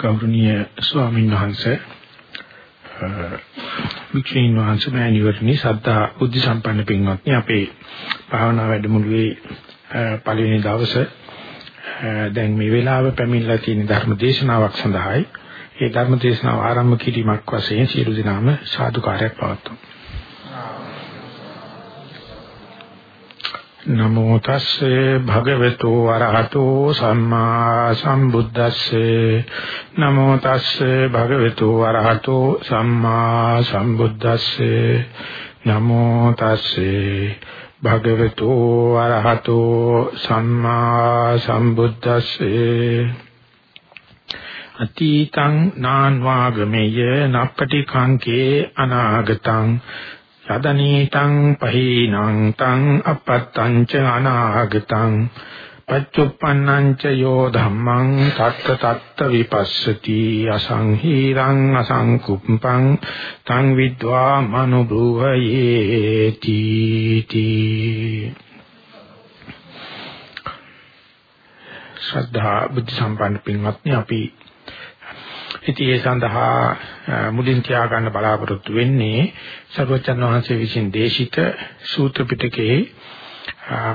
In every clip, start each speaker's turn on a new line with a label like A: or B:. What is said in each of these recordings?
A: ගෞරවනීය ස්වාමීන් වහන්සේ වික්ෂීන් වහන්සේ මෑණිවරණි සද්ධා බුද්ධ සම්පන්න පින්වත්නි අපේ භාවනා වැඩමුළුවේ පළවෙනි දවසේ දැන් මේ වෙලාව පැමිණලා තියෙන ධර්ම දේශනාවක් සඳහායි. ඒ ධර්ම දේශනාව ආරම්භ කිරීමක් වශයෙන් සියලු දෙනාම සාදුකාරයක් පවත්වමු. නමෝ තස්සේ භගවතු වරහතෝ සම්මා සම්බුද්දස්සේ. නමෝ තස්සේ භගවතු වරහතෝ සම්මා සම්බුද්දස්සේ. නමෝ තස්සේ භගවතු වරහතෝ සම්මා සම්බුද්දස්සේ. අතීතං නාන්වාගමෙය නප්පටි කංකේ අනාගතං සදනීතං පහීනං තං අපත්තං ච අනාගතං පච්චුප්පන්නං ච යෝ ධම්මං තත්ත තත්ත විපස්සති අසංහීරං අසංකුප්පං තං විද්වා මනුබ්‍රුවයේති තී ශ්‍රද්ධා බුද්ධ සම්පන්න පින්වත්නි අපි ඉතින් ඒ සඳහා මුලින් තියාගන්න බලාපොරොත්තු වෙන්නේ සර්වචන් වහන්සේ විසින් දේශිත සූත්‍ර පිටකයේ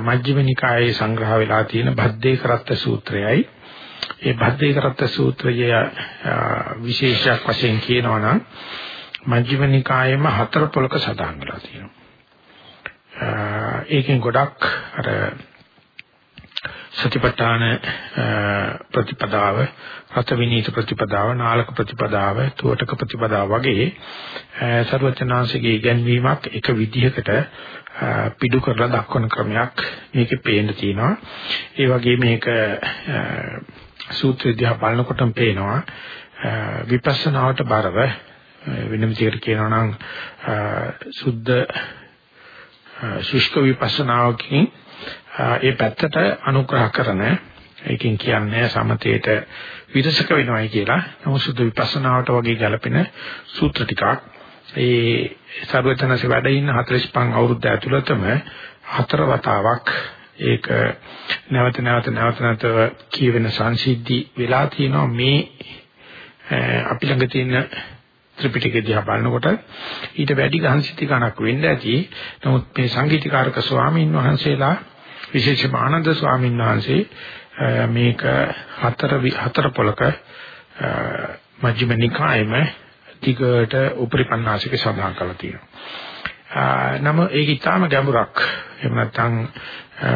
A: මජ්ක්‍ධිම නිකායේ සංග්‍රහ වෙලා තියෙන භද්දේ කරත්ත සූත්‍රයයි. ඒ භද්දේ කරත්ත සූත්‍රය විශේෂයක් වශයෙන් කියනවා නම් මජ්ක්‍ධිම නිකායේම හතර පොලක සඳහන් වෙලා තියෙනවා. ඒකෙන් ගොඩක් අර සතිපට්ඨාන ප්‍රතිපදාව, රත විනීත ප්‍රතිපදාව, නාලක ප්‍රතිපදාව, තුවටක ප්‍රතිපදාව වගේ ਸਰවචනාංශගේ ඉගැන්වීමක් එක විදිහකට පිටු කරලා දක්වන ක්‍රමයක් මේකේ පේන්න තියෙනවා. ඒ වගේ මේක සූත්‍ර විද්‍යාව බලනකොටම පේනවා විපස්සනාවට බරව වෙනම විදිහකට කියනවා නම් සුද්ධ ශුෂ්ක විපස්සනාවකින් ඒ පැත්තට අනුග්‍රහ කරන ඒකෙන් කියන්නේ සමතේට විරසක වෙනවයි කියලා. නමුත් සුද්ධ විපස්සනාවට වගේ ගැලපෙන සූත්‍ර ටිකක් ඒ සර්වචනසේ වැඩ ඉන්න 45 අවුරුද්ද ඇතුළතම හතර වතාවක් ඒක නැවත නැවත නැවත නැවත කියවෙන සංසිද්ධි වෙලා තියෙනවා මේ අපි ළඟ තියෙන ත්‍රිපිටකය දිහා බලනකොට ඊට වැඩි ගහනසිටි ගණක් වෙන්න ඇති. නමුත් මේ සංගීතකාරක ස්වාමීන් වහන්සේලා විශේෂයෙන්ම ආනන්ද ස්වාමීන් වහන්සේ මේක හතර හතර පොලක මජ්ක්‍ධිම නිකායෙම ටිකට උපරිපන්නාසික සඳහන් කරලා තියෙනවා. නම ඒක ඊටාම ගැඹුරක්. එහෙම නැත්නම්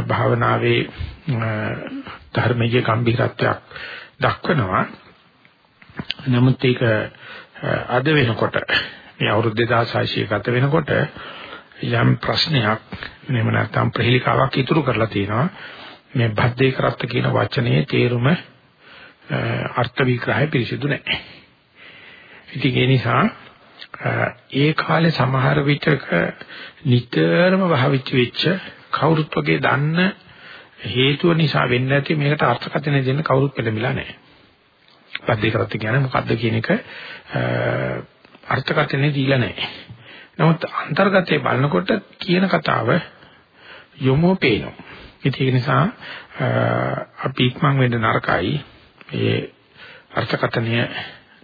A: භාවනාවේ ධර්මයේ ගැඹිරත්වයක් දක්වනවා. නමුත් ඒක අද වෙනකොට මේ අවුරුදු 2600 ගත වෙනකොට යම් ප්‍රශ්නයක් එහෙම නැත්නම් ප්‍රහෙලිකාවක් ඉතුරු කරලා තියෙනවා මේ බද්දේ කරත්ත කියන වචනේ තේරුම අර්ථ විග්‍රහය පිළිසිදු නැහැ. ඉතින් ඒ නිසා ඒ කාලේ සමහර විටක නිතරම භාවිත වෙච්ච කවුරුත් වගේ දන්න හේතුව නිසා වෙන්නේ නැති මේකට අර්ථකථන දෙන්න කවුරුත් පෙළඹිලා නැහැ. බද්දේ කරත්ත කියන්නේ මොකද්ද කියන එක අර්ථකථනේ දීලා නැහැ. නමුත් අන්තර්ගතයේ බලනකොට කියන කතාව යොමු පේනවා. ඒක නිසා අපි ඉක්මන් වෙන්න නරකයි. ඒ අර්ථකථනය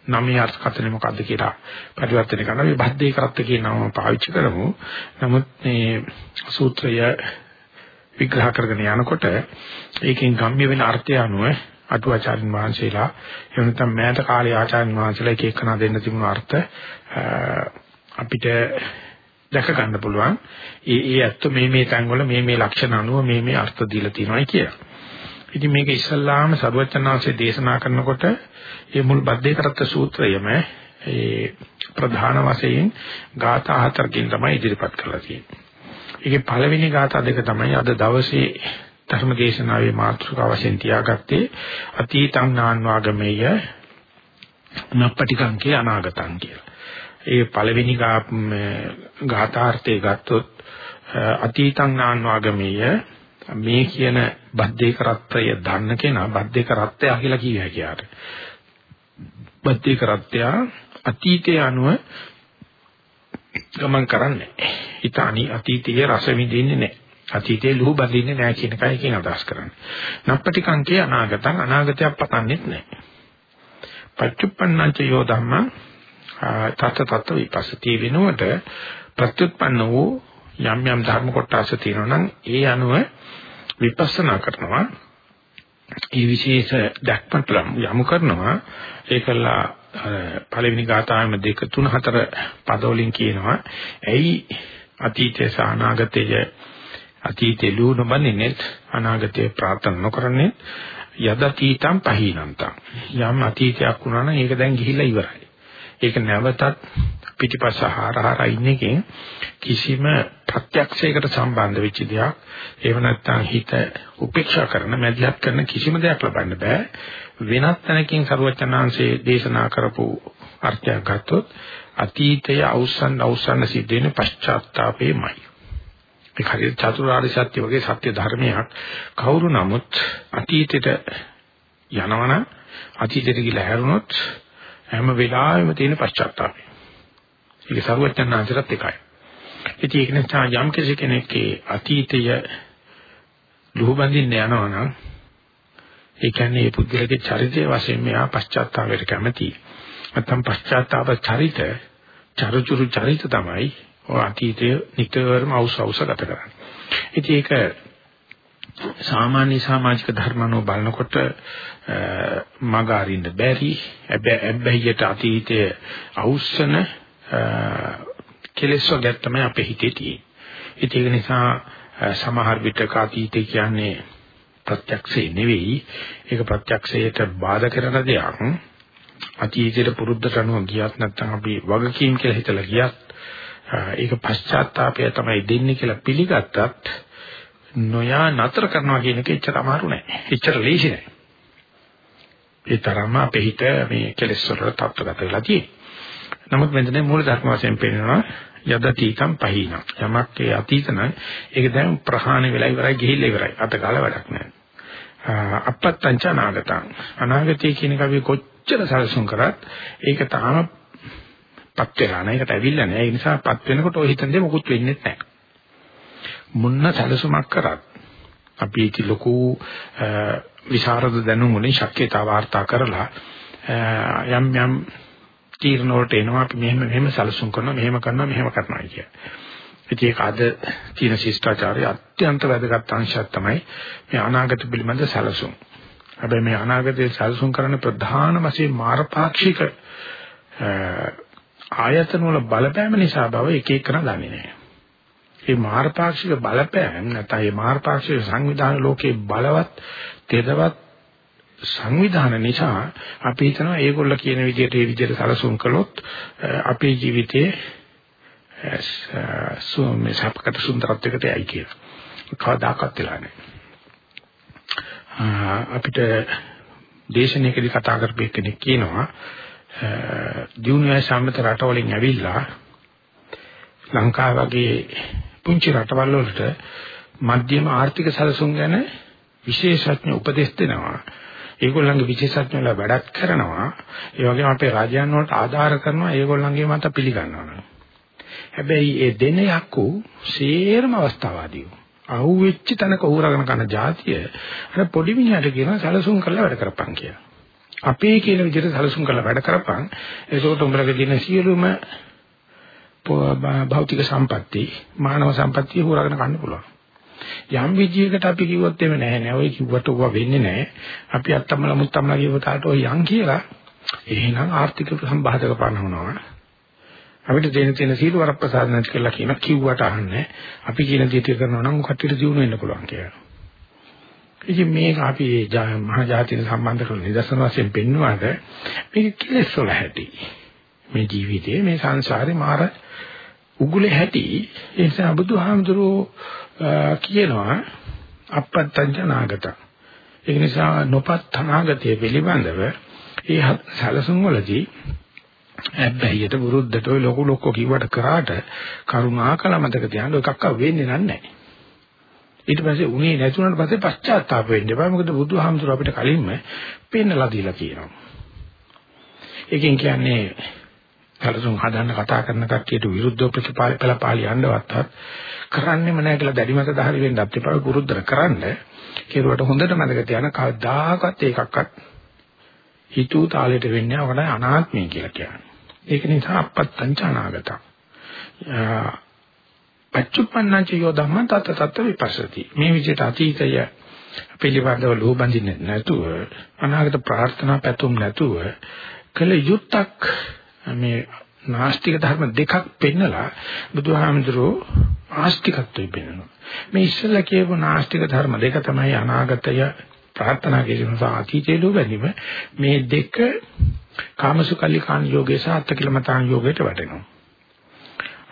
A: නමේ අර්ථකථනය මොකද්ද කියලා පරිවර්තනය කරනවා. මේ බද්දේ කරත්ත කියන නම පාවිච්චි කරමු. නමුත් මේ සූත්‍රය විග්‍රහ කරගෙන යනකොට ඒකෙන් ගම්ම්‍ය වෙන අර්ථය අනුව අටුවාචාර්යන් වහන්සේලා එහෙම නැත්නම් මෑත කාලේ ආචාර්යන් වහන්සේලා එක එකනා දෙන්න තිබුණු අර්ථ අපිට දැක ගන්න පුළුවන්. ඒ ඒ ඇත්ත මේ මේ තැන්වල මේ මේ ලක්ෂණ අනුව මේ මේ අර්ථ දීලා තියෙනවායි කියලා. ඉතින් මේක ඉස්සල්ලාම සරුවචනාංශයේ දේශනා කරනකොට මේ මුල් බද්දේ කරත්ත සූත්‍රයම ඒ ප්‍රධාන වශයෙන් ගාථා හතරකින් තමයි ඉදිරිපත් කරලා තියෙන්නේ. ඒකේ පළවෙනි ගාථා දෙක තමයි අද දවසේ ධර්ම දේශනාවේ මාතෘකාව වශයෙන් තියාගත්තේ අතීතං නාන්වාගමේය නප්පටිකංකේ අනාගතං කියලා. ඒ පළවෙනි ගාථාර්ථය ගත්තොත් අතීතං නාන්වාගමීය මේ කියන බද්දේ කරත්තය දන්න කෙනා බද්දේ කරත්තය කියලා කිය හැකියාට. බද්දේ කරත්තය අතීතය අනුව ගමන් කරන්නේ. ඊටානි අතීතයේ රස විඳින්නේ නැහැ. අතීතයේ ලුහු බඳින්නේ නැහැ කියන එකයි කියන අදහස් කරන්නේ. නප්පටිකංකේ අනාගතං අනාගතයක් පතන්නෙත් නැහැ. පච්චුප්පන්නංච යෝ ධම්ම තත් තත් විපස්සතිය වෙනුවට ප්‍රත්‍යুৎපන්න වූ යම් යම් ධර්ම කොටස් තියෙනවා නම් ඒ අනුව විපස්සනා කරනවා. ඒ විශේෂ දැක්මට යොමු කරනවා. ඒකලා පළවෙනි ගාථාවෙම දෙක තුන හතර පදවලින් කියනවා. ඇයි අතීතය සහ අනාගතය අතීතේ ලුණුබන්නේ අනාගතය ප්‍රාර්ථනා නොකරන්නේ. යදතීතම් පහීනන්තම් යම් අතීතයක් වුණා නම් ඒක දැන් ගිහිල්ලා ඉවරයි. ඒක නැවතත් පිටිපස්ස හාරහාර ඉන්න එකෙන් කිසිම ප්‍රත්‍යක්ෂයකට සම්බන්ධ වෙච්ච දෙයක්. ඒව නැත්තම් හිත උපේක්ෂා කරන මැදිහත් කරන කිසිම දෙයක් ලබන්න බෑ. වෙනත් තැනකින් සරුවචනාංශයේ දේශනා කරපු අර්ථයක් ගත්තොත් අතීතය අවසන් අවසන් සිද්ධ වෙන පශ්චාත්තාපේමයි ඒක හරියට චතුරාර්ය සත්‍ය වගේ සත්‍ය ධර්මයක්. කවුරු නමුත් අතීතෙට යනවනම් අතීතෙට ගිහිලා හැරුණොත් හැම වෙලාවෙම තියෙන පශ්චාත්තාපය. ඒක සරුවචනාංශරත් එකයි. ඉතින් ඒක නිසා යම් කෙනෙක්ගේ අතීතය ලුහුබඳින්න යනවනම් ඒ කියන්නේ මේ පුද්ගලගේ චරිතයේ වශයෙන් මෙහා පශ්චාත්තාපයට කැමති. නැත්නම් පශ්චාත්තාප චරිත චරුචුරු චරිත තමයි ඔය අතීතයේ නිතරම අවශ්‍යවස ගත කරන්නේ. ඉතින් ඒක සාමාන්‍ය සමාජික ධර්මනෝ බලනකොට මග අරින්න බැරි හැබැයිට අතීතයේ අවුස්සන කෙලෙස් වර්ගයක් තමයි අපේ හිතේ තියෙන්නේ. ඒක නිසා සමහර විටක අතීතය කියන්නේ ප්‍රත්‍යක්ෂේ නෙවෙයි ඒක ප්‍රත්‍යක්ෂයට බාධා කරන දෙයක්. අතීතයේ පුරුද්දට අනුව ගියත් නැත්නම් අපි වගකීම් කියලා හිතලා ගියත් ඒක පශ්චාත්තාපය තමයි දෙන්නේ කියලා පිළිගත්තත් නොයා නතර කරනවා කියන එක එච්චර අමාරු නෑ. එච්චර ලේසි නෑ. ඒ තරම්ම අපේ හිත මේ කෙලෙස් වලට තත්ත්වගත වෙලා තියෙන්නේ. නමුත් මෙතන මූල ධර්ම වශයෙන් පෙන්නනවා යදතිකම් පහින. යමක් ඒ අතීත නම් ඒක දැන් ප්‍රහාණය වෙලා ඉවරයි ගිහිල්ලා ඉවරයි. අත කාල වැඩක් නෑ. අපත්තංච අනාගතං. අනාගතය කියන එක අපි කොච්චර සැලසුම් කරත් ඒක තාම පත් වෙලා නැහැ. ඒකට ඇවිල්ලා නැහැ. ඒ නිසා පත් වෙනකොට ඔය හිතන දේ මොකුත් වෙන්නේ නැහැ. මුන්න සැලසුමක් කරත් අපි ඉති ලොකු විශාරද දැනුම් වලින් ශක්්‍යතා වාර්තා කරලා යම් යම් තීරණ වලට එනවා අපි මෙහෙම මෙහෙම සැලසුම් කරනවා මෙහෙම කරනවා මෙහෙම කරනවා කිය. ඉතින් ඒක අද තියෙන ශිෂ්ටාචාරයේ අත්‍යන්ත වැදගත් අංශයක් තමයි මේ අනාගත පිළිබඳ සැලසුම්. හැබැයි මේ අනාගතයේ සැලසුම් කරන ප්‍රධාන වශයෙන් මාරපාක්ෂික ආයතන වල බලපෑම නිසා බව එක එකන දන්නේ නැහැ. මේ මාර්ගපාක්ෂික බලපෑම නැත්නම් මේ මාර්ගපාක්ෂික සංවිධාන ලෝකේ බලවත් තෙදවත් සංවිධාන නිසා අපි හිතනවා ඒගොල්ල කියන විදිහට ඒ විදිහට සලසුම් කළොත් අපේ ජීවිතේ සෝමේ සපකට සුන්දරත්වයකට යයි කියලා. කවදාකවත් වෙලා නැහැ. අපිට දේශනාවකදී කතා කරපු කෙනෙක් කියනවා දියුණුවයි සම්මත රටවලින් ඇවිල්ලා ලංකාව වගේ පුංචි රටවල් වලට මධ්‍යම ආර්ථික සැලසුම් ගැන විශේෂඥ උපදෙස් දෙනවා. ඒගොල්ලන්ගේ විශේෂඥයලා වැඩක් කරනවා. ඒ වගේම අපේ රාජ්‍යයන් වලට ආධාර කරනවා ඒගොල්ලන්ගේ මත පිළිගන්නවා. හැබැයි ඒ දෙන යක්කු සේරම අවස්ථාවාදීව. අහුවෙච්ච තැනක උහුරගෙන කරන જાතිය අර පොඩි මිනිහට කියනවා සැලසුම් කරලා වැඩ කරපන් කියලා. අපේ කියන විදිහට සැලසුම් කරලා වැඩ කරපන් ඒකෝට උඹලගේ තියෙන සියලුම භෞතික සම්පatti මානව සම්පatti හොරගෙන ගන්න පුළුවන්. යම් විදියකට අපි කිව්වොත් එමෙ නැහැ නෑ. ඔය කිව්වට ඔවා වෙන්නේ නැහැ අපි අත්තම්මල මුත්තම්මල කියව තාට ඔය යන් කියලා එහෙනම් ආර්ථික සම්බාධක පනවනවා. අපිට දෙන තියෙන සීල වරප්‍රසාද නැති කියලා කියන කිව්වට අහන්නේ අපි කියන දේ කරනවා නම් කට්ටියට දිනු වෙන්න පුළුවන් කියලා. ඉතින් මේක අපි මහා ජාතික සම්බන්ධ කරන නිදර්ශන වශයෙන් පෙන්වුවාට මේක කෙලෙස් වල හැටි. මේ ජීවිතයේ මේ සංසාරේ මාර උගුලේ හැටි ඒ නිසා බුදුහාමුදුරෝ කියනවා අපත්තං නාගත. ඒ නිසා නොපත් අනාගතයේ පිළිබඳව ඒ සැලසුම් වලදී හැබැයිට වරුද්දට ඔය ලොකු ලොක්කෝ කිව්වට කරාට කරුණාකර මතක තියාගන්න එකක්ව වෙන්නේ නැහැ. ඊට පස්සේ උනේ නැතුණාට පස්සේ පශ්චාත්තාප වෙන්න එපා. මොකද බුදුහාමුදුර අපිට කලින්ම පෙන්නලා දීලා කියනවා. ඒකෙන් කියන්නේ කලසුන් හදන්න කතා කරන කට්ටියට විරුද්ධව ප්‍රතිපාල පළපාලි යන්නවත් කරන්නෙම නැහැ කියලා දැඩි මත දහරි වෙන්නත් එපා. පුරුද්දට කරන්න. කෙරුවට හොඳට මතක තියාගන්න කවදාකවත් ඒකක්වත් හිතූ තාලෙට වෙන්නේ ඔකට අනාත්මය කියලා කියන්නේ. ඒක නිසා අපත්තංච අනාගත. පච්චුප්පන්නංච යෝ ධම්ම තත් තත් විපස්සති. මේ විදිහට අතීතය පිළිබඳව ලෝබඳින්නේ නැතුව අනාගත ප්‍රාර්ථනා පැතුම් නැතුව කළ යුත්තක් මේ නාස්තික ධර්ම දෙකක් පෙන්නලා බුදුහාමුදුරෝ ආස්තිකත්වයේ පෙන්නනවා. මේ ඉස්සෙල්ලා කියපු නාස්තික ධර්ම දෙක තමයි අනාගතය ප්‍රාර්ථනා කිරීම සහ අතීතයේ ලෝබැඳීම මේ දෙක කාමසුකල්ලි කාණ යෝගේ සහ අත්කිලමතාන් යෝගයට වැටෙනවා.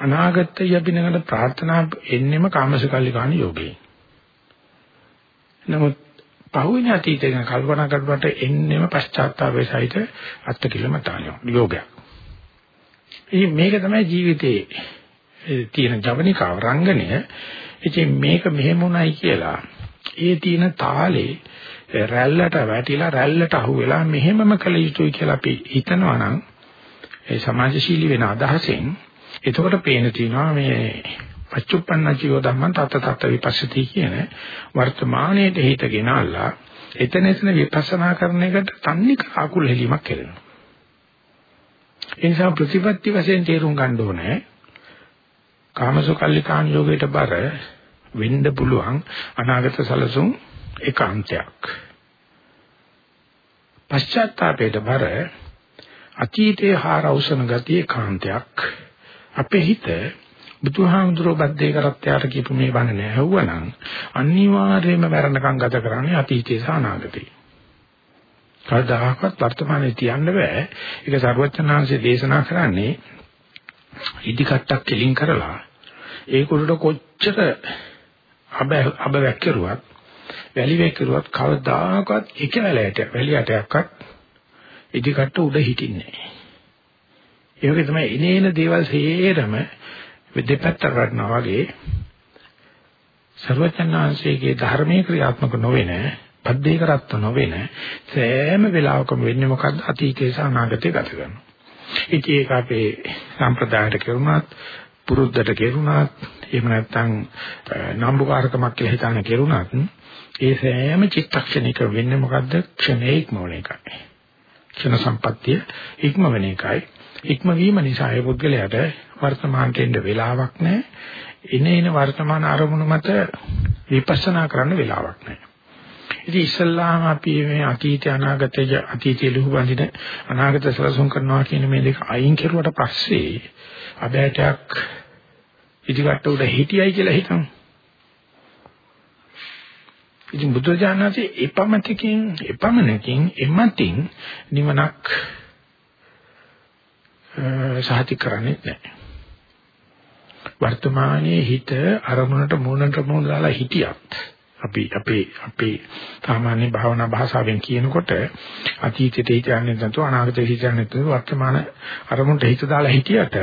A: අනාගතය යබිනකට ප්‍රාර්ථනා එන්නෙම කාමසුකල්ලි කාණ යෝගේ. නමුත් පහුවෙන අතීතය ගැන කල්පනා කරනකොට එන්නෙම පශ්චාත්තාපයේ සහිත අත්කිලමතාන් යෝගයක්. ඉතින් මේක තමයි ජීවිතේ තියෙන ජවනිකාව රංගනය. ඉතින් මේක මෙහෙම උණයි කියලා ඒ තියෙන තාලේ රැල්ලට වැටිලා රැල්ලට අහු වෙලා මෙහෙමම කළ යුතුයි කියලා අපි හිතනවා නම් ඒ සමාජශීලී වෙන අදහසෙන් එතකොට පේන තියෙනවා මේ පච්චුප්පන්න ජීව ධම්මං තත් තත් විපස්සති කියන වර්තමානයේට හිත ගෙනල්ලා එතන එතන විපස්සනා කරන එකට තන්නේ අකුල් හෙලීමක් කරනවා. ඒ නිසා ප්‍රතිපත්ති වශයෙන් තේරුම් ගන්න ඕනේ කාමසුකල්ලිකාන් යෝගයට බර වෙන්න පුළුවන් අනාගත සලසුන් ඒකාන්තයක්. පශ්චාත්තාපයට බර අතීතයේ හාරවසන ගතිය කාන්තයක් අපේ හිත බුදුහාමුදුරුවෝ බද්දේ කරත්තයාට කියපු මේ බණ නැහුවනම් අනිවාර්යයෙන්ම මරණකම් ගත කරන්නේ අතීතයේ සහ අනාගතේ. කවදාහක්වත් වර්තමානයේ තියන්න බෑ. ඒක සර්වඥාන්සේ දේශනා කරන්නේ ඉදි කට්ටක් කෙලින් කරලා ඒක උඩට කොච්චර අබ අබ වැක්කිරුවත් වැලි වැක්කිරුවත් කවදාකවත් එක වැලයට වැලියටයක්වත් ඉදිකට උඩ හිටින්නේ නැහැ. ඒ වගේ තමයි එනේන දේවල් හේරම දෙපැත්තට වටනවා වගේ සර්වචන්නාංශයේ ධර්මයේ ක්‍රියාත්මක නොවෙන පද්දේ කරත්ත නොවෙන සෑම වෙලාවකම වෙන්නේ මොකද්ද අතීතේ සහ අනාගතේ ගත කරනවා. ඉතින් ඒක අපේ සම්ප්‍රදායට කෙරුණාත් පුරුද්දට කෙරුණාත් එහෙම නැත්නම් නම්බුකාරකමක් කියලා හිතාන කෙරුණාත් ඒ සෑම චිත්තක්ෂණයක වෙන්නේ මොකද්ද ක්ෂණේ ඉක්මවන එකයි. ක්ෂණ සම්පත්තිය ඉක්මවන එකයි. ඉක්මවීම නිසා ඒ පුද්ගලයාට වර්තමානට එන්න වෙලාවක් නැහැ. ඉන ඉන වර්තමාන අරමුණු මත විපස්සනා කරන්න වෙලාවක් නැහැ. ඉතින් ඉස්සල්ලාම අපි මේ අතීත අනාගතය අතීතයේ ලුහු බඳින අනාගත සලසුන් කරනවා කියන මේ දෙක අයින් කරුවට පස්සේ අබෑටයක් ඉදිකට උඩ හිටියයි කියලා හිතමු. ඉතින් බුදුරජාණන්සේ එපමණකින් එපමණකින් එමතින් නිවනක් සාහිත කරන්නේ නැහැ. වර්තමානයේ හිත අරමුණට මූණට මූණ දාලා හිටියත් අපි අපේ අපේ සාමාන්‍ය භාවනා භාෂාවෙන් කියනකොට අතීතයට හිතන්නේ නැතුව අනාගතයට හිතන්නේ නැතුව වර්තමාන අරමුණට හිත දාලා හිටියට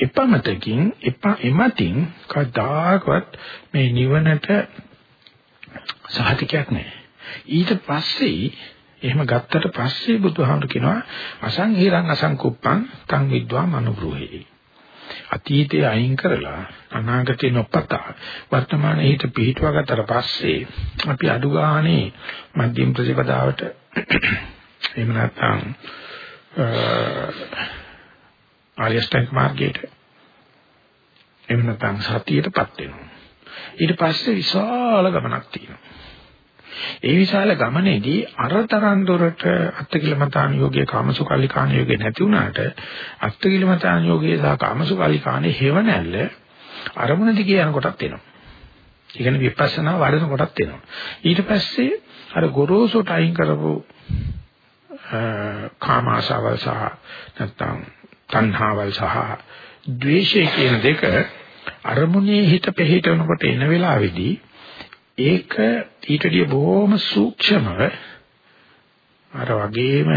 A: එපමතකින් එපා එමතින් කවදාකවත් මේ නිවනට සහතිකයක් නැහැ. ඊට පස්සේ එහෙම ගත්තට පස්සේ බුදුහාමුදුර කියනවා අසංහිරං අසංකුප්පං තං විද්වා මනුබ්‍රෝහි. අතීතේ අයින් කරලා අනාගතේ නොපතා වර්තමානයේ හිත පිහිටුවා ගත්තට පස්සේ අපි අඩු ගානේ මධ්‍යම ප්‍රතිපදාවට එහෙම නැත්නම් ආර්ය ශ්‍රැංග මාර්ගයට එහෙම නැත්නම් සතියටපත් වෙනවා. ඊට පස්සේ විශාල ගමනක් තියෙනවා. ඒ විශාල ගමනේදී අරතරන් දොරට අත්කිලමතාන යෝගයේ කාමසුකල්ලිකාන යෝගේ නැති වුණාට අත්කිලමතාන යෝගයේ සහ කාමසුකල්ලිකානේ හේව නැල්ල අරමුණ දිගේ යන කොටත් එනවා. ඒ කියන්නේ විපස්සනා වඩන කොටත් එනවා. ඊට පස්සේ අර ගොරෝසුට අයින් කරපු කාම ආශාවල් සහ නැත්නම් තණ්හාවල් සහ ද්වේෂය කියන දෙක අරමුණේ හිත පිහිටවනකොට එන වෙලාවේදී ඒක ඊටදී බොහොම සූක්ෂමව අර වගේම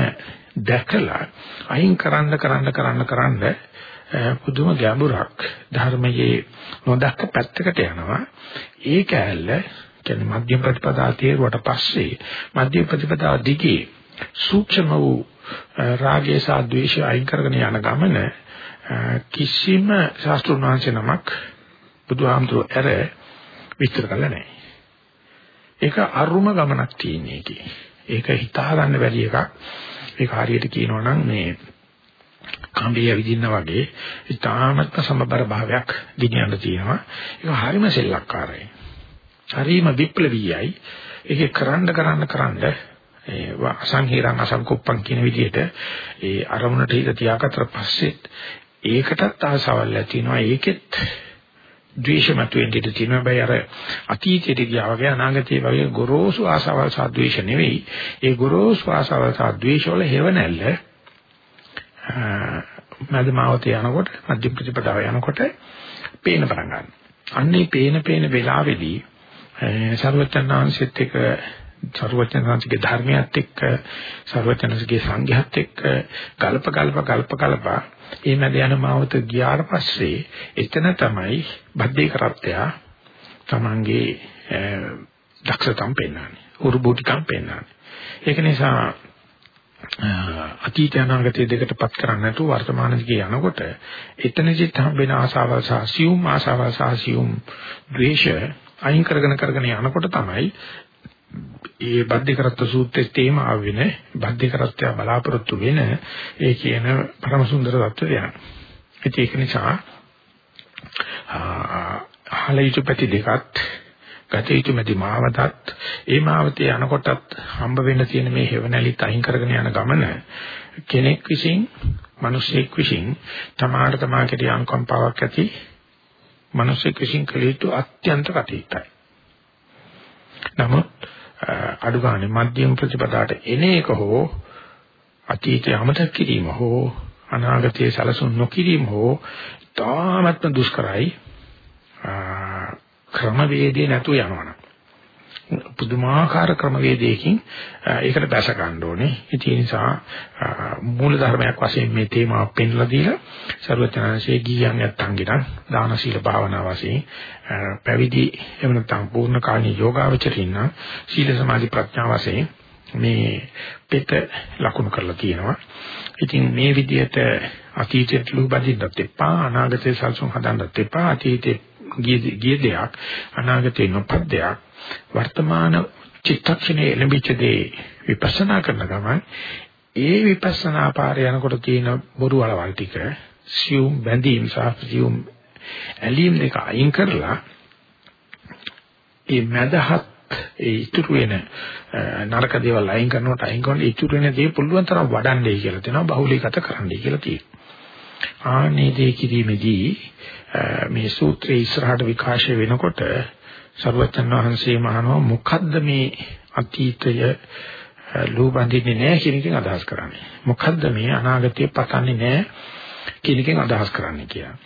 A: දැකලා අයින් කරන්න කරන්න කරන්න කරන්න පුදුම ගැඹුරක් ධර්මයේ නොදක්ක පැත්තකට යනවා ඒ කැලල කියන්නේ මධ්‍යම ප්‍රතිපදා තේරුවට පස්සේ මධ්‍යම ප්‍රතිපදා දිගේ සූක්ෂම වූ රාගය සහ ද්වේෂය අයින් කරගෙන යන ගමන කිසිම ශාස්ත්‍රුන් වහන්සේ නමක් බුදුහාමුදුරුවෝ ඇර විස්තර කළා නැහැ. ඒක අරුම ගමනක් තියෙන එකේ. ඒක හිතා ගන්න බැරි එකක්. ඒක හරියට කියනවා නම් මේ කම්බිය විදින්න වගේ ඉතාමත්ම සමබර භාවයක් ගෙනියන්න තියෙනවා. ඒක හරිම සෙල්ලක්කාරයි. හරිම විප්ලවීයයි. ඒකේ කරන්න කරන්න කරන්න ඒ අසංහිරං අසංකුප්පං කියන විදිහට ඒ අරමුණට හිත තියාගත්තට පස්සෙත් ඒකටත් ආසාවල් ඇතිවෙනවා. ඒකෙත් ද්වේෂමත් වෙන්න ඉඩ තියෙනවා. බයි අර අතීතයට ගියා වගේ අනාගතයේ වගේ ගොරෝසු ආසාවල් සහ ද්වේෂ නෙවෙයි. ඒ ගොරෝසු ආසාවල් සහ ද්වේෂ වල හේවණල්ල මධ්‍යමාවතේ යනකොට මධ්‍ය ප්‍රතිපදාව යනකොට පේන පටන් ගන්නවා. අන්නේ පේන පේන වෙලාවේදී සර්වචන්නාංශෙත් එක සර්වචන්නාංශගේ ධර්මයත් එක්ක සර්වචන්නාංශගේ සංඝයත් එක්ක ගල්ප ගල්ප ගල්ප ගල්ප ඒ මැද යන මාවත ගියාට පස්සේ එතන තමයි බද්දේ කරත්තය තමන්ගේ දක්ෂතම් පෙන්වන්නේ උරුබුටිකම් පෙන්වන්නේ. ඒක නිසා අතීත අනාගතයේ දෙකටපත් කරන්නේ නැතුව වර්තමානයේ යනකොට එතනදිත් හම්බෙන ආසාවල් සහ සියුම් ආසාවල් සහ සියුම් ද්වේෂ අයින් කරගෙන කරගෙන යනකොට තමයි ඒ බද්ධිකරත්ත සූත්‍රයේ තේමාව වෙන බද්ධිකරත්වය බලාපොරොත්තු වෙන ඒ කියන පරම සුන්දර தත්ත්වය යන. ඒක නිසා ආහලිතු පැති දෙකත් ගතේතු මැදි මාවතත් ඒ මාවතේ යනකොටත් හම්බ වෙන්න තියෙන මේ හේවණලිත් අයින් කරගෙන යන ගමන කෙනෙක් විසින් මිනිසෙක් විසින් තමාට තමා කෙරේ අනුකම්පාවක් ඇති මිනිසෙක් විසින් කළ යුතු අත්‍යන්ත කටයුත්තයි. නමුත් අඩු ගන්න මධ්‍යම ප්‍රතිපදාට එන එක හෝ අතීතය අමතක කිරීම හෝ අනාගතයේ සැලසුම් නොකිරීම හෝ තාමත්ම දුෂ්කරයි. ක්‍රමවේදේ නැතුව යනවනම්. පුදුමාකාර ක්‍රමවේදයකින් ඒකට බැස ගන්න ඕනේ. ඒ නිසා මූල ධර්මයක් වශයෙන් මේ තේමාව පෙන්ලා දීලා ਸਰවඥාන්සේ ගියන් නැත්තන්ගිට දාන සීල භාවනා වශයෙන් පැවිදි එහෙම නැත්නම් පූර්ණ කාලීන යෝගාවචරින්න සීල සමාධි ප්‍රඥා වශයෙන් මේ පෙත ලකුණු කරලා තියෙනවා. ඉතින් මේ විදිහට අතීතයට ලුබදින්නත් එපා අනාගතේ සල්සුන් හදන්නත් එපා අතීතේ ගිය දෙයක් අනාගතේ නොපත් දෙයක් වර්තමාන චිත්තක්ෂණයේ එළඹිච්ච දේ විපස්සනා කරන ගමන් ඒ විපස්සනා පාරේ යනකොට තියෙන බොරු වලවල් ටික සියුම් බැඳීම් සහ සියුම් ඇලීම් දෙක අයින් කරලා ඒ මදහත් ඒ ඉතුරු වෙන නරක දේවල් අයින් කරනකොට අයින් කරන ඉතුරු වෙන දේ පුළුවන් තරම් වඩන්නයි කියලා තියෙනවා බහුලීගත කරන්නයි කියලා තියෙනවා. ආනේ දේ කිරීමේදී මේ සූත්‍රයේ ඉස්සරහට විකාශය වෙනකොට සර්වචන් වහන්සේ මහනවා මොකද්ද මේ අතීතය ලෝබන්දින්නේ නැහැ කියන එකෙන් අදහස් කරන්නේ. මොකද්ද මේ අනාගතය පතන්නේ නැහැ කියන එකෙන් අදහස් කරන්නේ කියලා.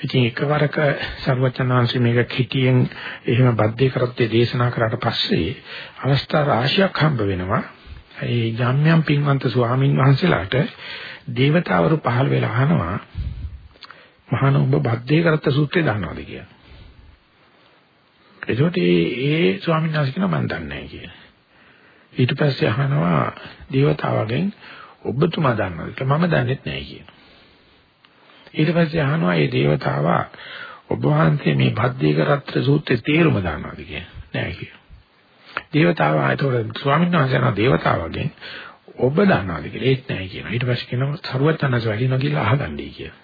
A: ඉතින් එකවරක සර්වචන් වහන්සේ මේක කිටියෙන් එහෙම බද්ධේ කරත්තේ දේශනා කරාට පස්සේ අවස්ථා රාශියක් හම්බ වෙනවා. ඒ යම් යම් පින්වන්ත ස්වාමින් වහන්සේලාට දේවතාවරු පහළ වෙලා අහනවා මහාන ඔබ බද්ධේ කරත්ත සූත්‍රය දන්නවද කියලා. එතකොට ඒ ඒ ස්වාමීන් වහන්සේ කියනවා මම දන්නේ නැහැ කියලා. ඊට පස්සේ අහනවා දේවතාවගෙන් ඔබතුමා දන්නවද කියලා මම දන්නෙත් නැහැ කියනවා. ඊට පස්සේ අහනවා මේ දේවතාවා ඔබ වහන්සේ මේ බද්ධේ කරත්ත සූත්‍රයේ තේරුම දන්නවද කියලා. නැහැ කියනවා. දේවතාවා ඒතකොට ස්වාමීන් වහන්සේ දේවතාවගෙන් ඔබ දන්නවද කියලා ඒත් නැහැ කියනවා. ඊට පස්සේ කියනවා සරුවත් අනස වැඩිනවා කියලා අහගන්නයි කියලා.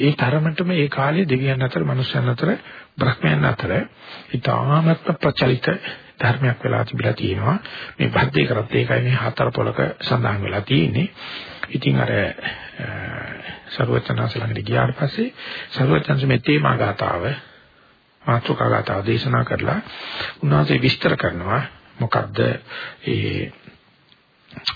A: ඒ තරමටම ඒ කාලේ දෙවියන් අතර මනුෂ්‍යයන් අතර බ්‍රහ්මයන් අතර ඉතාමත් ප්‍රචලිත ධර්මයක් වෙලා තිබිලා තියෙනවා. මේ බද්ධේ කරත් ඒකයි මේ හතර පොලක සඳහන් වෙලා තියෙන්නේ. ඉතින් අර ਸਰවචනස ළඟට ගියාට පස්සේ ਸਰවචනස මේ තේමා ගාතාව මාත්‍රකා ගාතාව දේශනා කරලා උන්වහන්සේ විස්තර කරනවා මොකද්ද ඒ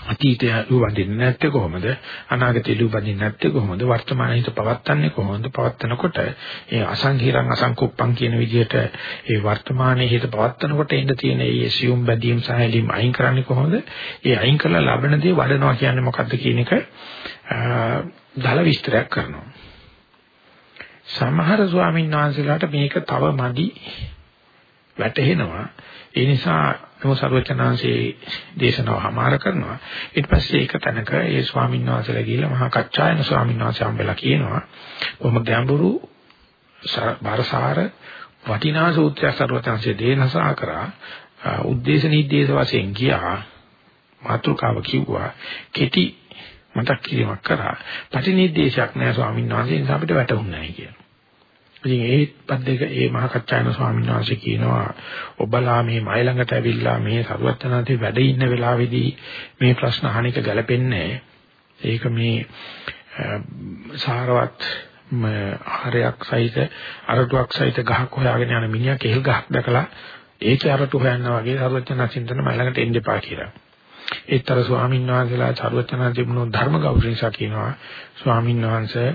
A: අතීතය ලුබඳින්නේ නැත්තේ කොහොමද? අනාගතය ලුබඳින්නේ නැත්තේ කොහොමද? වර්තමානයේ හිත පවත්න්නේ කොහොමද? පවත්නකොට ඒ අසංහිරං අසංකුප්පං කියන විදිහට ඒ වර්තමානයේ හිත පවත්නකොට එන්න තියෙන ඒ සියුම් බැඳීම් සහලීම් අයින් කරන්නේ කොහොමද? ඒ අයින් කරලා ලබන දේ වඩනවා කියන්නේ මොකද්ද කියන එක දල විස්තරයක් කරනවා. සමහර ස්වාමීන් වහන්සේලාට මේක තව මදි වැටහෙනවා. ඒ නිසා නමුත් සර්වචනාංශයේ දේශනාව හමාර කරනවා. ඊට පස්සේ ඒක තැනක ඒ ස්වාමීන් වහන්සේලා ගිහිල්ලා මහා කච්චායන ස්වාමීන් වහන්සේ හම්බෙලා කියනවා. කොහොම ගැඹුරු බාරසාර වටිනා සූත්‍රය සර්වචනාංශයේ දේශනා කරා. උද්දේශ නිද්දේශ වශයෙන් ගියා. මාතෘකාව කිව්වා කෙටි මතක් කිරීමක් කරා ප්‍රතිනිදේශයක් නෑ ස්වාමීන් වහන්සේ නිසා අපිට වැටහුන්නේ නැහැ කියලා. ඉතින් ඒ පද්දේක ඒ මහා කච්චායන ස්වාමීන් වහන්සේ කියනවා ඔබලා මේ මයි ළඟට ඇවිල්ලා මේ සරුවත්තනාතේ වැඩ ඉන්න වෙලාවේදී මේ ප්‍රශ්න අහන එක ගැලපෙන්නේ ඒක මේ සාරවත් ආහාරයක් සහිත අරටුවක් සහිත ගහක් හොයාගෙන යන මිනිහා කෙල් ගහක් දැකලා ඒකේ අරටු හොයනවා වගේ සරුවත්තනාසින්තන මයි ළඟට එන්න එපා කියලා. ඒතර ස්වාමීන් වහන්සේලා සරුවත්තනා තිබුණු ධර්ම ගෞරවණීය කියනවා ස්වාමීන් වහන්සේ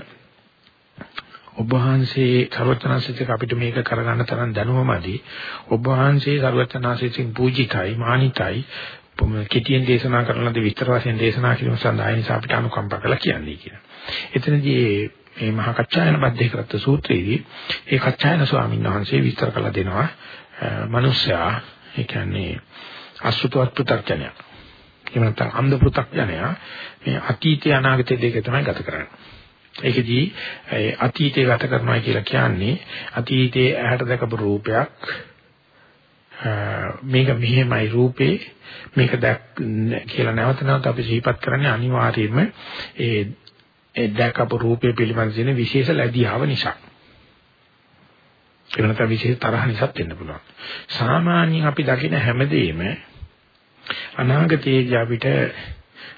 A: ඔබ වහන්සේ සර්වඥාසිතක අපිට මේක කරගන්න තරම් දැනුමමදි ඔබ වහන්සේ සර්වඥාසිතින් පූජිතයි මානිතයි කෙටියෙන් දේශනා කරන ලද විස්තර වශයෙන් දේශනා කිරීම සඳහා නිසා අපිට අනුකම්පා කළා කියන්නේ කියලා. එතනදී මේ මහා කච්චායන බද්දේ කරත්ත සූත්‍රයේදී ඒ කච්චායන ස්වාමීන් වහන්සේ විස්තර කළා දෙනවා මිනිස්සයා ඒ කියන්නේ අසුතවත් පු탁ජනයා. එහෙම නැත්නම් අන්ධ පු탁ජනයා මේ අතීතය අනාගතය දෙක තමයි ගත කරන්නේ. ඒකදී අතීතේ ගත කරනවා කියලා කියන්නේ අතීතේ ඇහැට දැකපු රූපයක් මේක මෙහෙමයි රූපේ මේක දැක් කියලා නැවත නැවත අපි සිහිපත් කරන්නේ අනිවාර්යයෙන්ම ඒ ඒ දැකපු රූපේ පිළිබඳ තියෙන විශේෂ ලැබියාව නිසා. ඒ වෙනත විශේෂ තරහ නිසාත් වෙන්න පුළුවන්. සාමාන්‍යයෙන් අපි දකින හැමදේම අනාගතයේදී අපිට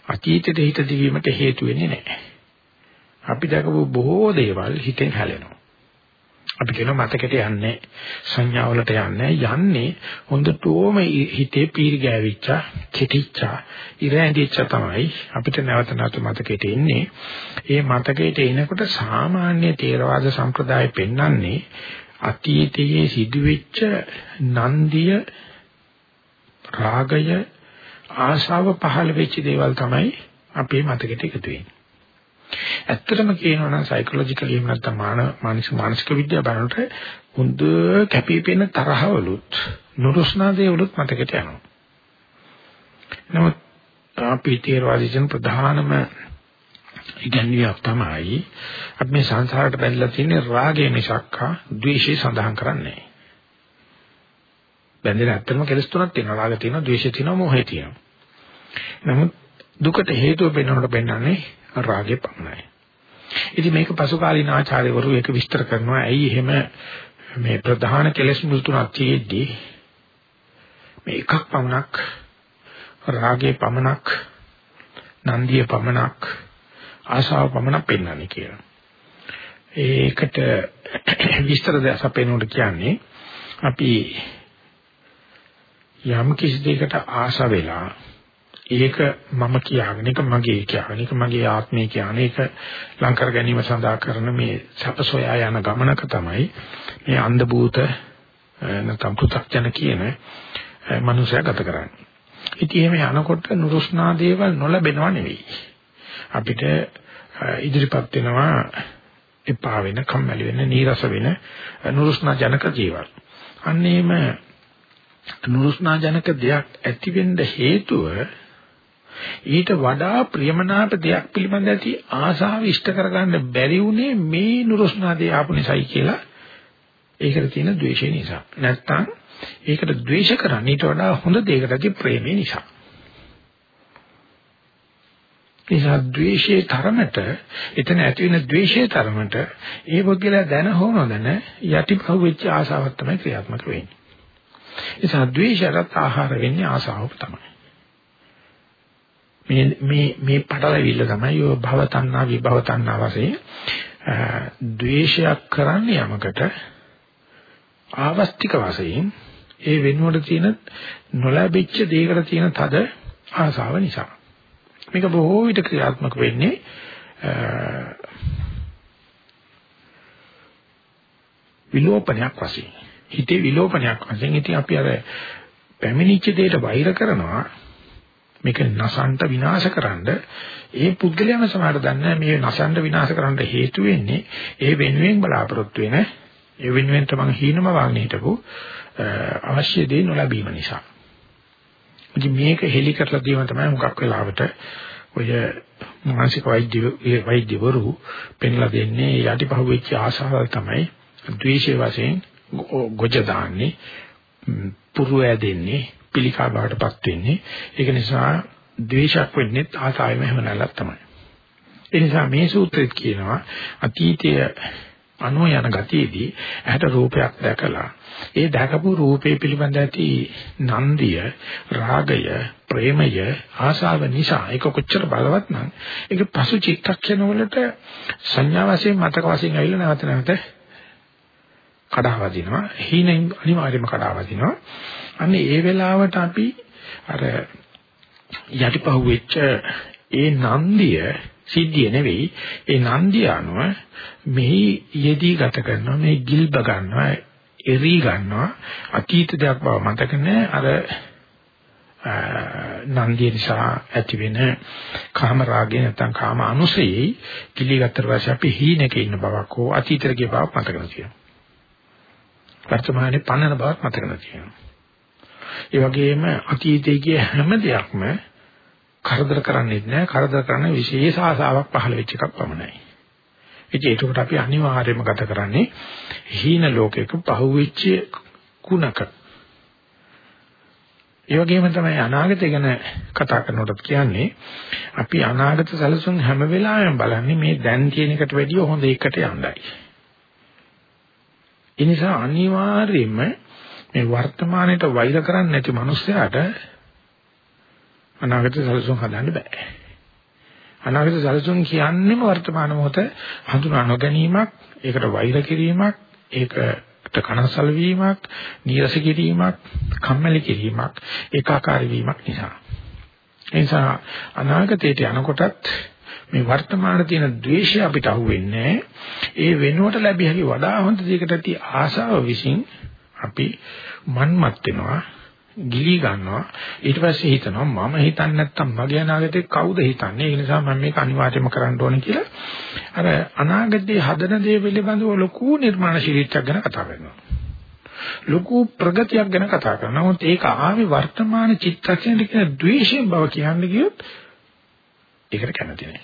A: අතීතයට හිත දිවීමට හේතු වෙන්නේ නැහැ. අපි දැකපු බොහෝ දේවල් හිතෙන් හැලෙනවා. අපි කියන මතකෙට යන්නේ සංඥාවලට යන්නේ යන්නේ හොඳටම හිතේ පීරි ගෑවිච්ච කෙටිච්ච ඉර ඇඳිච්ච තමයි අපිට නැවත නැවත මතකෙට එන්නේ ඒ මතකෙට එනකොට සාමාන්‍ය තේරවාද සම්ප්‍රදාය පෙන්වන්නේ අතීතයේ සිදුවෙච්ච නන්දිය රාගය ආශාව පහළ වෙච්ච දේවල් තමයි අපේ මතකෙට එකතු වෙන්නේ ඇත්තටම කියනවා නම් සයිකොලොජිකලි එහෙම නැත්නම් මානසික මානසික විද්‍යාව බලනකොට හොඳ කැපිපෙන තරහවලුත් නුරුස්නා දේවලුත් මතකයට යනවා. නමුත් අපි තේරවාදීන් ප්‍රධානම ඉගැන්වියක් තමයි අපි මේ සංසාරයට බැඳලා තියෙන රාගය මිසක් ද්වේෂය සඳහන් කරන්නේ නැහැ. බැඳෙන ඇත්තම කෙලස් තුනක් තියෙනවා. රාගය තියෙනවා, ද්වේෂය තියෙනවා, මොහය තියෙනවා. නමුත් දුකට හේතුව වෙනකොට පෙන්වන්නේ රාගේ පමණයි. ඉතින් මේක පසුකාලීන ආචාර්යවරු ඒක විස්තර කරනවා. ඇයි එහෙම මේ ප්‍රධාන කෙලෙස් මුල් තුනක් තියෙද්දී මේ එකක් පමණක් රාගේ පමණක් නන්දිය පමණක් ආශාව පමණක් පෙන්වන්නේ කියලා. ඒකට විස්තර දැස අපේනොට කියන්නේ අපි යම් කිසි දෙයකට ආශා වෙලා ඒක මම කියාගෙන ඒක මගේ කියාගෙන ඒක මගේ ආත්මය කියන එක ලං කර ගැනීම සඳහා කරන මේ සපසොයා යන ගමනක තමයි මේ අන්ධ භූත නැත්නම් පු탁ජන කියන මනුස්සයා ගත කරන්නේ. ඉතින් එහෙම යනකොට නුරුස්නා දේවල් නොලැබෙනව නෙවෙයි. අපිට ඉදිරිපත් වෙනවා එපා වෙන, කම්මැලි වෙන, නීරස වෙන නුරුස්නා ජනක ජීවල්. අන්න එහෙම නුරුස්නා ජනක දෙයක් ඇති වෙන්න හේතුව ඊට වඩා ප්‍රියමනාප දෙයක් පිළිබඳ ඇති ආසාව ඉෂ්ට කරගන්න බැරි වුණේ මේ නුරුස්නාදී ආපු නිසායි කියලා ඒකට තියෙන ද්වේෂය නිසා. නැත්තම් ඒකට ද්වේෂ කරන්නේ ඊට වඩා හොඳ දෙයකට ඇති ප්‍රේමය නිසා. නිසා ද්වේෂයේ තරමට එතන ඇති වෙන ද්වේෂයේ තරමට ඒ පුද්ගලයා දැන හෝ නොදැන යටිපහුව වෙච්ච ආසාවක් තමයි ක්‍රියාත්මක වෙන්නේ. නිසා ද්වේෂයට ආහාර වෙන්නේ ආසාව තමයි. මේ මේ මේ පටලවිල්ල තමයි ඔය භව තණ්හා විභව තණ්හා වශයෙන් ද්වේෂයක් කරන්නේ යමකට ආවස්තික වශයෙන් ඒ වෙනුවට තියෙන නොලැබිච්ච දෙයකට තියෙන තද ආසාව නිසා. මේක බොහෝ විට ක්‍රියාත්මක වෙන්නේ විලෝපනයක් වශයෙන්. හිතේ විලෝපනයක් වශයෙන්. ඉතින් අපි අර පැමිණිච්ච දෙයට වෛර කරනවා මේක නසන්ට විනාශකරනද ඒ පුද්ගලයාම සමහර දන්නේ මේ නසන්ට විනාශකරනට හේතු වෙන්නේ. ඒ වෙනුවෙන් බලාපොරොත්තු වෙන ඒ වෙනුවෙන් තමයි හීනම වාගෙන හිටපු අවශ්‍ය දේ නොලැබීම නිසා. ඉතින් මේක හෙලි කරලා දීම තමයි මුගක් වෙලාවට ඔය මානසික වෛද්‍ය වෛද්‍යවරු පෙන්ලා දෙන්නේ. යටිපහුවෙච්ච ආශාවල් තමයි ද්වේෂයේ වශයෙන් ගොජ දාන්නේ පුරු ඇදෙන්නේ පිළිකා බවටපත් වෙන්නේ. ඒක නිසා ද්වේෂයක් වෙන්නේ ආසාවෙම හැම නැලක් තමයි. ඒ නිසා මේ සූත්‍රෙත් කියනවා අතීතයේ අනෝ යන ගතියේදී ඇහැට රූපයක් දැකලා ඒ දැකපු රූපේ පිළිබඳ ඇති නන්දිය රාගය ප්‍රේමය ආශාව නිසා ඒක කොච්චර බලවත් නම් ඒක පසු චිත්තක්ෂණ වලට සංඥා වශයෙන් මතක වශයෙන් ඇවිල්ලා නැවත නැවත කඩාවදිනවා. හීනෙන් අනිවාර්යයෙන්ම කඩාවදිනවා. අන්න ඒ වෙලාවට අපි අර යටිපහුවෙච්ච ඒ නන්දිය සිද්ධිය නෙවෙයි ඒ නන්දිය අනුව මෙහි යෙදී ගත කරනවා මේ ගිල්බ ගන්නවා එරි ගන්නවා. අතීත දෙයක් බව මතක නැහැ. අර නන්දිය නිසා ඇති වෙන කාම රාගය නැත්නම් කාම අනුසයයි කිලිගත්තර පස්සේ අපි හීනක ඉන්න බවක් හෝ අතීතයේ ගිය බවක් මතක නැතිවෙනවා. වර්තමානයේ පන්නන බවක් මතක නැතිවෙනවා. ඒ වගේම අතීතයේ ගිය හැම දෙයක්ම කරදර කරන්නේ නැහැ. කරදර කරන විශේෂ ආසාවක් පහළ වෙච්ච එකක් පමණයි. ඉතින් ඒකට අපි අනිවාර්යයෙන්ම ගත කරන්නේ හීන ලෝකයක පහුවෙච්ච කුණක. ඒ වගේම තමයි අනාගතය ගැන කතා කරනකොට කියන්නේ අපි අනාගත සැලසුම් හැම වෙලාවෙම බලන්නේ මේ දැන් තියෙන එකට වැඩිය හොඳ එකට යන්නයි. ඒ නිසා අනිවාර්යයෙන්ම මේ වර්තමානයේට වෛර කරන්නේ නැති මිනිස්සයාට අනාගත සැලසුම් හදන්න බෑ. අනාගත සැලසුම් කියන්නේම වර්තමාන මොහොත හඳුනා නොගැනීමක්, ඒකට වෛර කිරීමක්, ඒකට කනසල් වීමක්, නීරස කිරීමක්, කම්මැලි කිරීමක්, ඒකාකාරී වීමක් නිසා. ඒ නිසා අනාගතයට යනකොටත් මේ වර්තමානයේ තියෙන ද්වේෂය අපිට අහුවෙන්නේ ඒ වෙනුවට ලැබිය හැකි වඩා හොඳ දෙයකට ඇති ආශාව විසින් අපි මන්මත් වෙනවා ගිලී ගන්නවා. ඊට පස්සේ හිතනවා මම හිතන්නේ නැත්තම් මගේ අනාගතේ කවුද හිතන්නේ? ඒ නිසා මම මේක අනිවාර්යයෙන්ම කරන්න ඕනේ කියලා. අර අනාගතේ හදන දේ පිළිබඳව ලොකු නිර්මාණශීලීත්වයක් ගැන කතා කරනවා. ලොකු ප්‍රගතියක් ගැන කතා කරනවා. නමුත් ඒක ආවේ වර්තමාන චිත්තක්ෂණයට කියන ද්වේෂයෙන් බව කියන්නේ කියොත් ඒකට කැමති නෑ.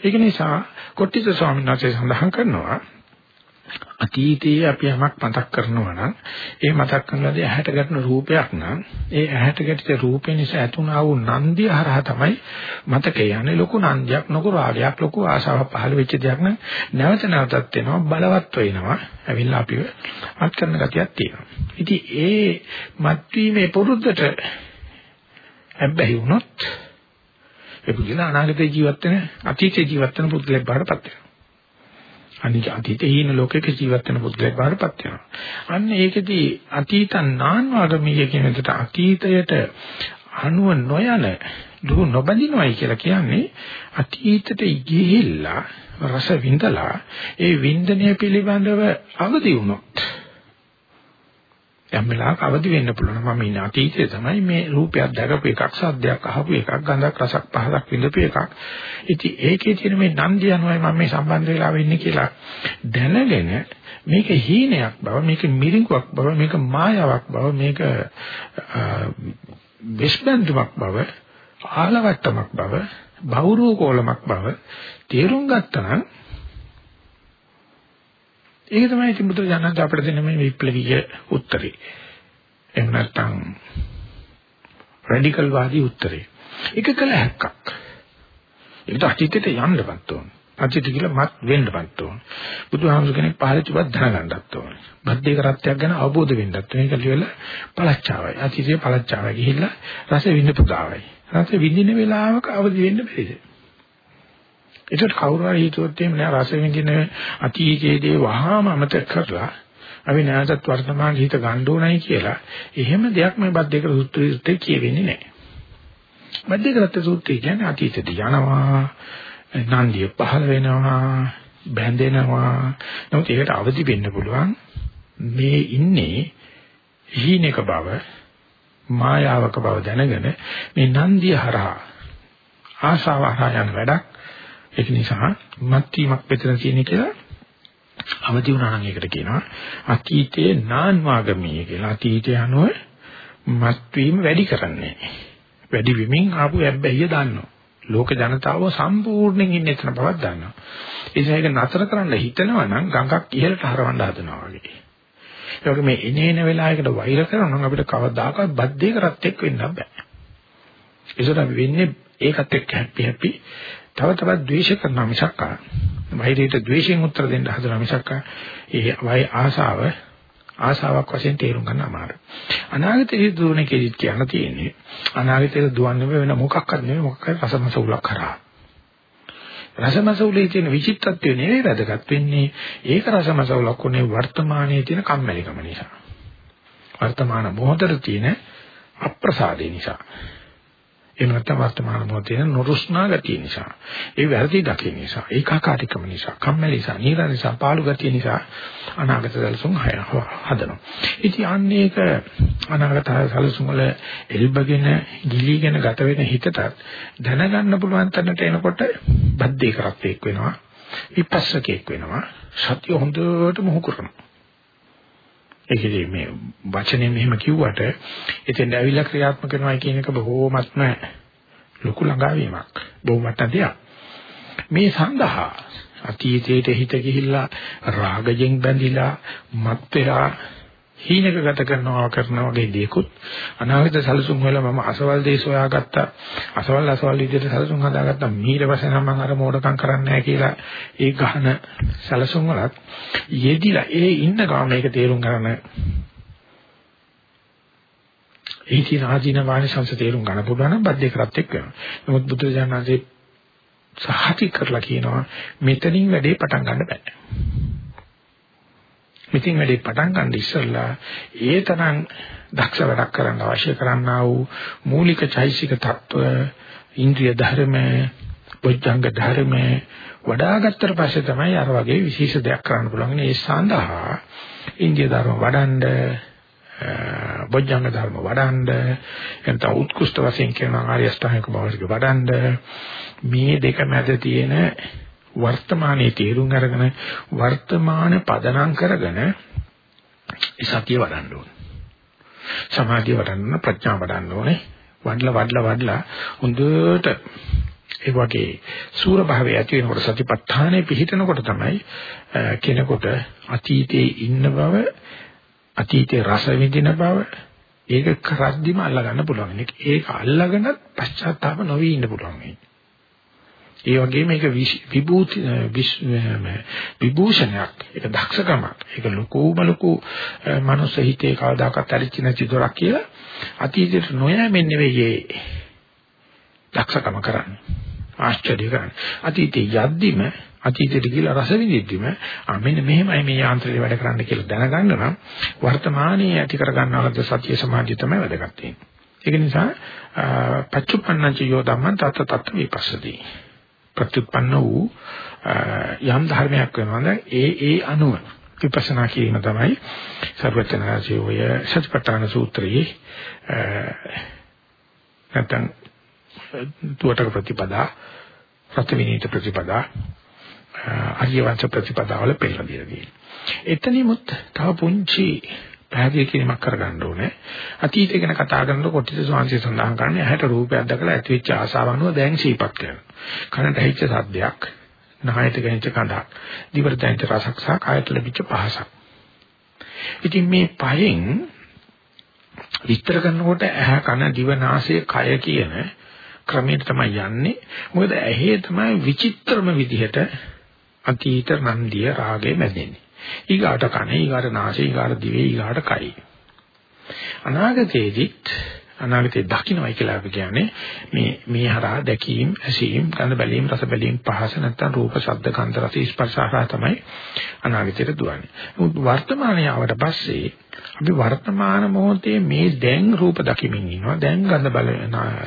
A: ඒක නිසා කොට්ටිත ස්වාමීන් වහන්සේ සඳහන් කරනවා අතීතයේ අපි යමක් මතක් කරනවා නම් ඒ මතක් කරනවාදී ඇහැට ගැටෙන රූපයක් නම් ඒ ඇහැට ගැටිච්ච රූපේ නිසා ඇතුණා වූ නන්දිය හරහා තමයි මතකේ යන්නේ. ලොකු නන්දියක් ලොකු රාගයක් ලොකු ආශාවක් පහළ වෙච්ච දෙයක් නම් නැවත නැවතත් වෙනවා බලවත් වෙනවා. ඇවිල්ලා අපිව මත් කරන ගතියක් තියෙනවා. ඉතින් ඒ මත්වීමේ පුරුද්දට හැබැයි වුණොත් ඒ පුදුලා අනාගතේ ජීවත් වෙන අතීතේ ජීවත් වෙන පුදුලෙක් බාටපත් වෙනවා. අනික අතීතේ හීන ලෝකයක ජීවත් වෙන පුද්ගලයෙක් බාටපත් වෙනවා. අන්න ඒකෙදී අතීතං නාන්වාගමීය කියන විදිහට අතීතයට අනුව නොයන දුරු නොබඳිනවයි කියලා කියන්නේ අතීතයට ගිහිල්ලා රස විඳලා ඒ වින්දනය පිළිබඳව අවදි වුණොත් යම් වෙලාවක අවදි වෙන්න පුළුවන්. මම ඉන්නේ අතීතයේ තමයි මේ රූපයක් දැකපු එකක් සද්දයක් අහපු එකක් ගඳක් රසක් පහසක් විඳපු එකක්. ඉතින් ඒකේ තියෙන මේ නන්දිය අනුවයි මම මේ සම්බන්ධ වෙලා වෙන්නේ කියලා දැනගෙන මේක හීනයක් බව මේක මිරිඟුවක් බව මේක මායාවක් බව මේක විශ්බන්දුවක් බව ආලවට්ටමක් බව බහුරූපෝලමක් බව තේරුම් ගත්තා නම් ඒක තමයි ඉතින් බුදුරජාණන් අපිට දෙන මේ විප්ලවීය උත්තරේ. එහෙම නැත්නම් රැඩිකල් වාදී උත්තරේ. ඒක කළ හැක්කක්. ඒකට අතීතයට යන්නවත් ඕන. අතීත කියලා මත් වෙන්නවත් ඕන. බුදුහාමුදුර කෙනෙක් පහලට වත් දැනගන්නත් ඕන. බද්දේ කරත්තයක් ගැන අවබෝධ වෙන්නත් ඕන. ඒක ලියලා පළච්චාවයි. අතීතයේ පළච්චාවයි ගිහිල්ලා රස විඳපු ගාවයි. රස විඳින වෙලාවක අවදි වෙන්න බැරිද? ඒකට කවුරු හරි හිතුවොත් එහෙම නෑ රස විඳින අතීතයේදී වහාම අමතක කරලා අපි නැවතත් වර්තමාන හිත ගන්න ඕනයි කියලා එහෙම දෙයක් මේ බද්දේක සූත්‍රයේ කියවෙන්නේ නෑ. බද්දේකරත් සූත්‍රය කියන්නේ අතීතයට යනවා නන්දිය පහළ වෙනවා බැඳෙනවා නමුත් ඒකට අවදි වෙන්න පුළුවන් මේ ඉන්නේ හීනක බව මායාවක බව දැනගෙන මේ නන්දිය හරහා ආශාව හරහා යන වැඩක් ඒක නිසා මත්වීමක් මෙතන තියෙන කියලා අවදි වුණා නම් ඒකට කියනවා අතීතයේ නාන්වාගමී කියලා. අතීතය අනුව මත්වීම වැඩි කරන්නේ. වැඩි වෙමින් ආපු හැබැයි දන්නවා. ලෝක ජනතාව සම්පූර්ණයෙන් ඉන්නේ එතන බවක් දන්නවා. ඒ නිසා ඒක නතර කරන්න හිතනවා නම් ගඟක් ඉහළට හරවන්න හදනවා වගේ. ඒ වගේ මේ එනේන වෙලාවයකට වෛර කරනවා නම් අපිට කවදාකවත් බද්දේ කරත් එක් වෙන්න බෑ. ඒසට අපි වෙන්නේ ඒකත් එක්ක හැපි හැපි තව තවත් ද්වේෂ කරනවා මිසක් වෛරයට ද්වේෂයෙන් උත්තර දෙන්න හදනවා මිසක් ඒ වයි ආසාව ආසාවක් වශයෙන් තේරුම් ගන්න අමාරුයි. අනාගතයේ දුවන කෙලිත් කියන්න තියෙන්නේ අනාගතයේ දුවන්නේ වෙන මොකක්වත් නෙවෙයි මොකක් හරි රසමස උලක් කරා. රසමස උලේ තියෙන විචිත්තත්වය නෙවෙයි වැදගත් වෙන්නේ ඒක රසමස උලක් උනේ වර්තමානයේ තියෙන කම්මැලිකම නිසා. වර්තමාන මොහොතේ තියෙන අප්‍රසාදේ නිසා. එහෙම නැත්නම් වර්තමාන මොහොතේ නොරුස්නා ගතිය නිසා, ඒ වැරදි දකින නිසා, ඒකාකාරීකම නිසා, කම්මැලි නිසා, නීරස නිසා, පාළු ගතිය නිසා අනාගත සැලසුම් හදනවා. ඉතින් අන්නේක අනාගත සැලසුම් වල එල්බගෙන, ගිලීගෙන ගත වෙන හිතට දැනගන්න පුළුවන් තැනට එනකොට බද්දේ කරත් එක් වෙනවා, විපස්සකෙක් වෙනවා, සත්‍ය හොඳට මොහු කරනවා. ඒකේ මේ වචනේ මෙහෙම කිව්වට එතෙන් ඇවිල්ලා ක්‍රියාත්මක කරනවා කියන එක බොහෝමත්ම ලොකු ළඟාවීමක්. බොහොමත්ම දෙයක්. මේ සඳහා අතීතයට හිත ගිහිල්ලා රාගයෙන් බැඳිලා මත් වෙලා හීනක ගත කරනවා කරන වගේ දේකුත් අනාගත සැලසුම් වල මම අසවල් දේ සොයාගත්තා අසවල් අසවල් විදිහට සැලසුම් හදාගත්තා. ඊට පස්සේ නම් මම අර මෝඩකම් කරන්නේ නැහැ කියලා ඒ ගහන සැලසුම් වලත් යෙදිලා ඒ ඉන්න ගාම මේක තේරුම් ගන්න. ඒ කියන ආදීන වාණිසංශ තේරුම් ගන්න පුළුවන් නම් බද්ධ කරත් එක්ක වෙනවා. නමුත් බුදු දඥාන්සේ සහති කරලා කියනවා මෙතනින් වැඩේ පටන් ගන්න බෑ. මෙතින් වැඩේ පටන් ගන්න ඉස්සෙල්ලා ඒ තරම් දක්ෂ වැඩක් කරන්න අවශ්‍ය කරන්නා වූ මූලික චෛසික தত্ত্ব ඉන්ද්‍රිය ධර්ම බොජ්ජංග ධර්ම වඩා ගත්තට පස්සේ තමයි අර වගේ විශේෂ දෙයක් කරන්න පුළුවන්. ඒ සඳහා ඉන්ද්‍රිය ධර්ම වඩන්ඩ බොජ්ජංග ධර්ම වඩන්ඩ එතන උත්කෘෂ්ඨ වශයෙන් කියන ආර්ය අෂ්ටාංගික මාර්ගය වඩන්ඩ මේ දෙක මැද තියෙන වර්තමානයේ තේරුම් අරගෙන වර්තමාන පදනම් කරගෙන සතිය වඩන්න ඕනේ. සමාධිය වඩන්න ප්‍රඥා වඩන්න ඕනේ. වඩලා වඩලා වඩලා හොඳට ඒ වගේ සූර භාවය ඇති වෙනකොට සතිපට්ඨානේ පිහිටනකොට තමයි කෙනෙකුට අතීතයේ ඉන්න බව අතීතයේ රස විඳින බව ඒක කරද්දිම අල්ලගන්න පුළුවන්. ඒක අල්ලගෙන පශ්චාත්තාප නොවි ඉන්න පුළුවන්. ඒ වගේම මේක විභූති විභූෂණයක්. ඒක දක්ෂකමක්. ඒක ලකෝම ලකෝ මනුස්ස හිතේ කවදාකවත් ඇරිච්ච නැති දොරක් කියලා අතීතයට නොයෑමෙන් නෙවෙයි ඒ දක්ෂකම කරන්නේ. ආශ්චර්ය කරන්නේ. අතීතේ යද්දිම අතීතයට ගිහිලා රස විඳිද්දිම ආ මෙන්න මෙහෙමයි මේ යාන්ත්‍රය වැඩ කරන්න කියලා දැනගන්න නම් වර්තමානයේ ඇති කර ගන්නවද සතිය සමාධිය තමයි වැදගත් වෙන්නේ. ඒක නිසා පච්චුප්පන්නංච යෝ ධම්මං තත් තත් විපස්සති. ප්‍රතිඋත්පන්න වූ යම් ධර්මයක් වෙනවද ඒ ඒ අනුව විපස්සනා කිරීම තමයි සර්වචනාචි ඔය සත්‍යපට්ඨාන සූත්‍රයේ නැත්නම් තුවටක ප්‍රතිපදා සත්‍යවිනීත ප්‍රතිපදා අරියවංශ ප්‍රතිපදා වල පෙළලා දීලා එතනිමුත් තව පුංචි පැහැදිලි කිරීමක් කරගන්න ඕනේ. අතීතය ගැන කතා කරනකොට කොටිත ස්වාංශය සඳහන් කරන්නේ ඇහැට රූපයක් දැකලා ඇතිවෙච්ච ආසාව අනුව දැන් සීපත් කරනවා. කනට ඇහිච්ච සද්දයක්, නහයට ගැනිච්ච කඳක්, දිවට දැනෙච්ච රසක් සහ කායට ලැබිච්ච පහසක්. ඉතින් මේ පහෙන් විස්තර කරනකොට ඇහැ කන දිව නාසය කය කියන ක්‍රමයට තමයි යන්නේ. මොකද ඇහි තමයි විචිත්‍රම විදිහට අතීත නන්දිය රාගේ මැදෙන්නේ. ඊගාට කනේ ඊගාට නාසය ඊගාට දිවේ ඊගාට කයි අනාගතයේදීත් අනාගතේ දකින්නයි කියලා අපි කියන්නේ මේ මේ හරහා දැකීම් ඇසීම් ගඳ බැලීම් රස බැලීම් පහස නැත්නම් රූප ශබ්ද ගන්ධ රස ස්පර්ශ හරහා තමයි අනාගතයට දුවන්නේ. මුත් වර්තමානයේ ආවට පස්සේ අපි වර්තමාන මොහොතේ මේ දැන් රූප දකිමින් ඉන්නවා දැන් ගඳ බල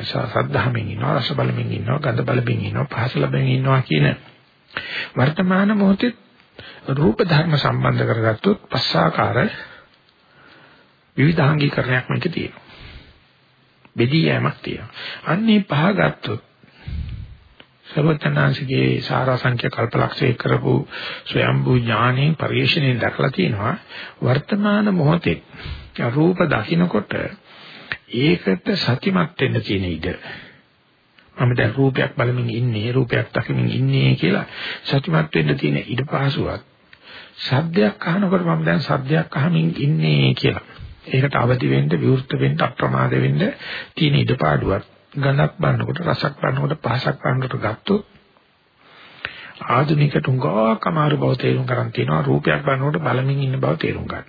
A: සද්ධාමෙන් ඉන්නවා රස බලමින් ඉන්නවා ගඳ බලමින් ඉන්නවා පහස ලැබෙමින් ඉන්නවා කියන වර්තමාන මොහොතේ රූප ධර්ම සම්බන්ධ කරගත්තොත් පස්සාකාර විවිධාංගීකරණයක් මේකේ තියෙනවා. බෙදී යෑමක් තියෙනවා. අන්නේ පහ ගත්තොත් සර්වඥාන්සේගේ සාරාංශ්‍ය කල්පලක්ෂය කරපු ස්වයම්බු ඥාණයෙන් පරිශ්‍රණයෙන් දැකලා තියෙනවා වර්තමාන මොහොතේ රූප දකින්නකොට ඒකට සතිමත් වෙන්න තියෙන ඉඩ මම දැන් රූපයක් බලමින් ඉන්නේ රූපයක් දකිමින් ඉන්නේ කියලා සතුටුමත් වෙන්න තියෙන ඉඩ පහසුවක් සද්දයක් අහනකොට මම දැන් සද්දයක් අහමින් ඉන්නේ කියලා. ඒකට අවදි වෙන්න, විවෘත වෙන්න, අප්‍රමාද වෙන්න තියෙන ඉඩපාඩුවක් ගඳක් බලනකොට රසක් බලනකොට පහසක් බලනකොට ගත්තොත් ආධුනිකට උංගාවක් අමාරු බව තේරුම් ගන්න තියෙනවා රූපයක් බලනකොට බලමින් ඉන්න බව තේරුම් ගන්න.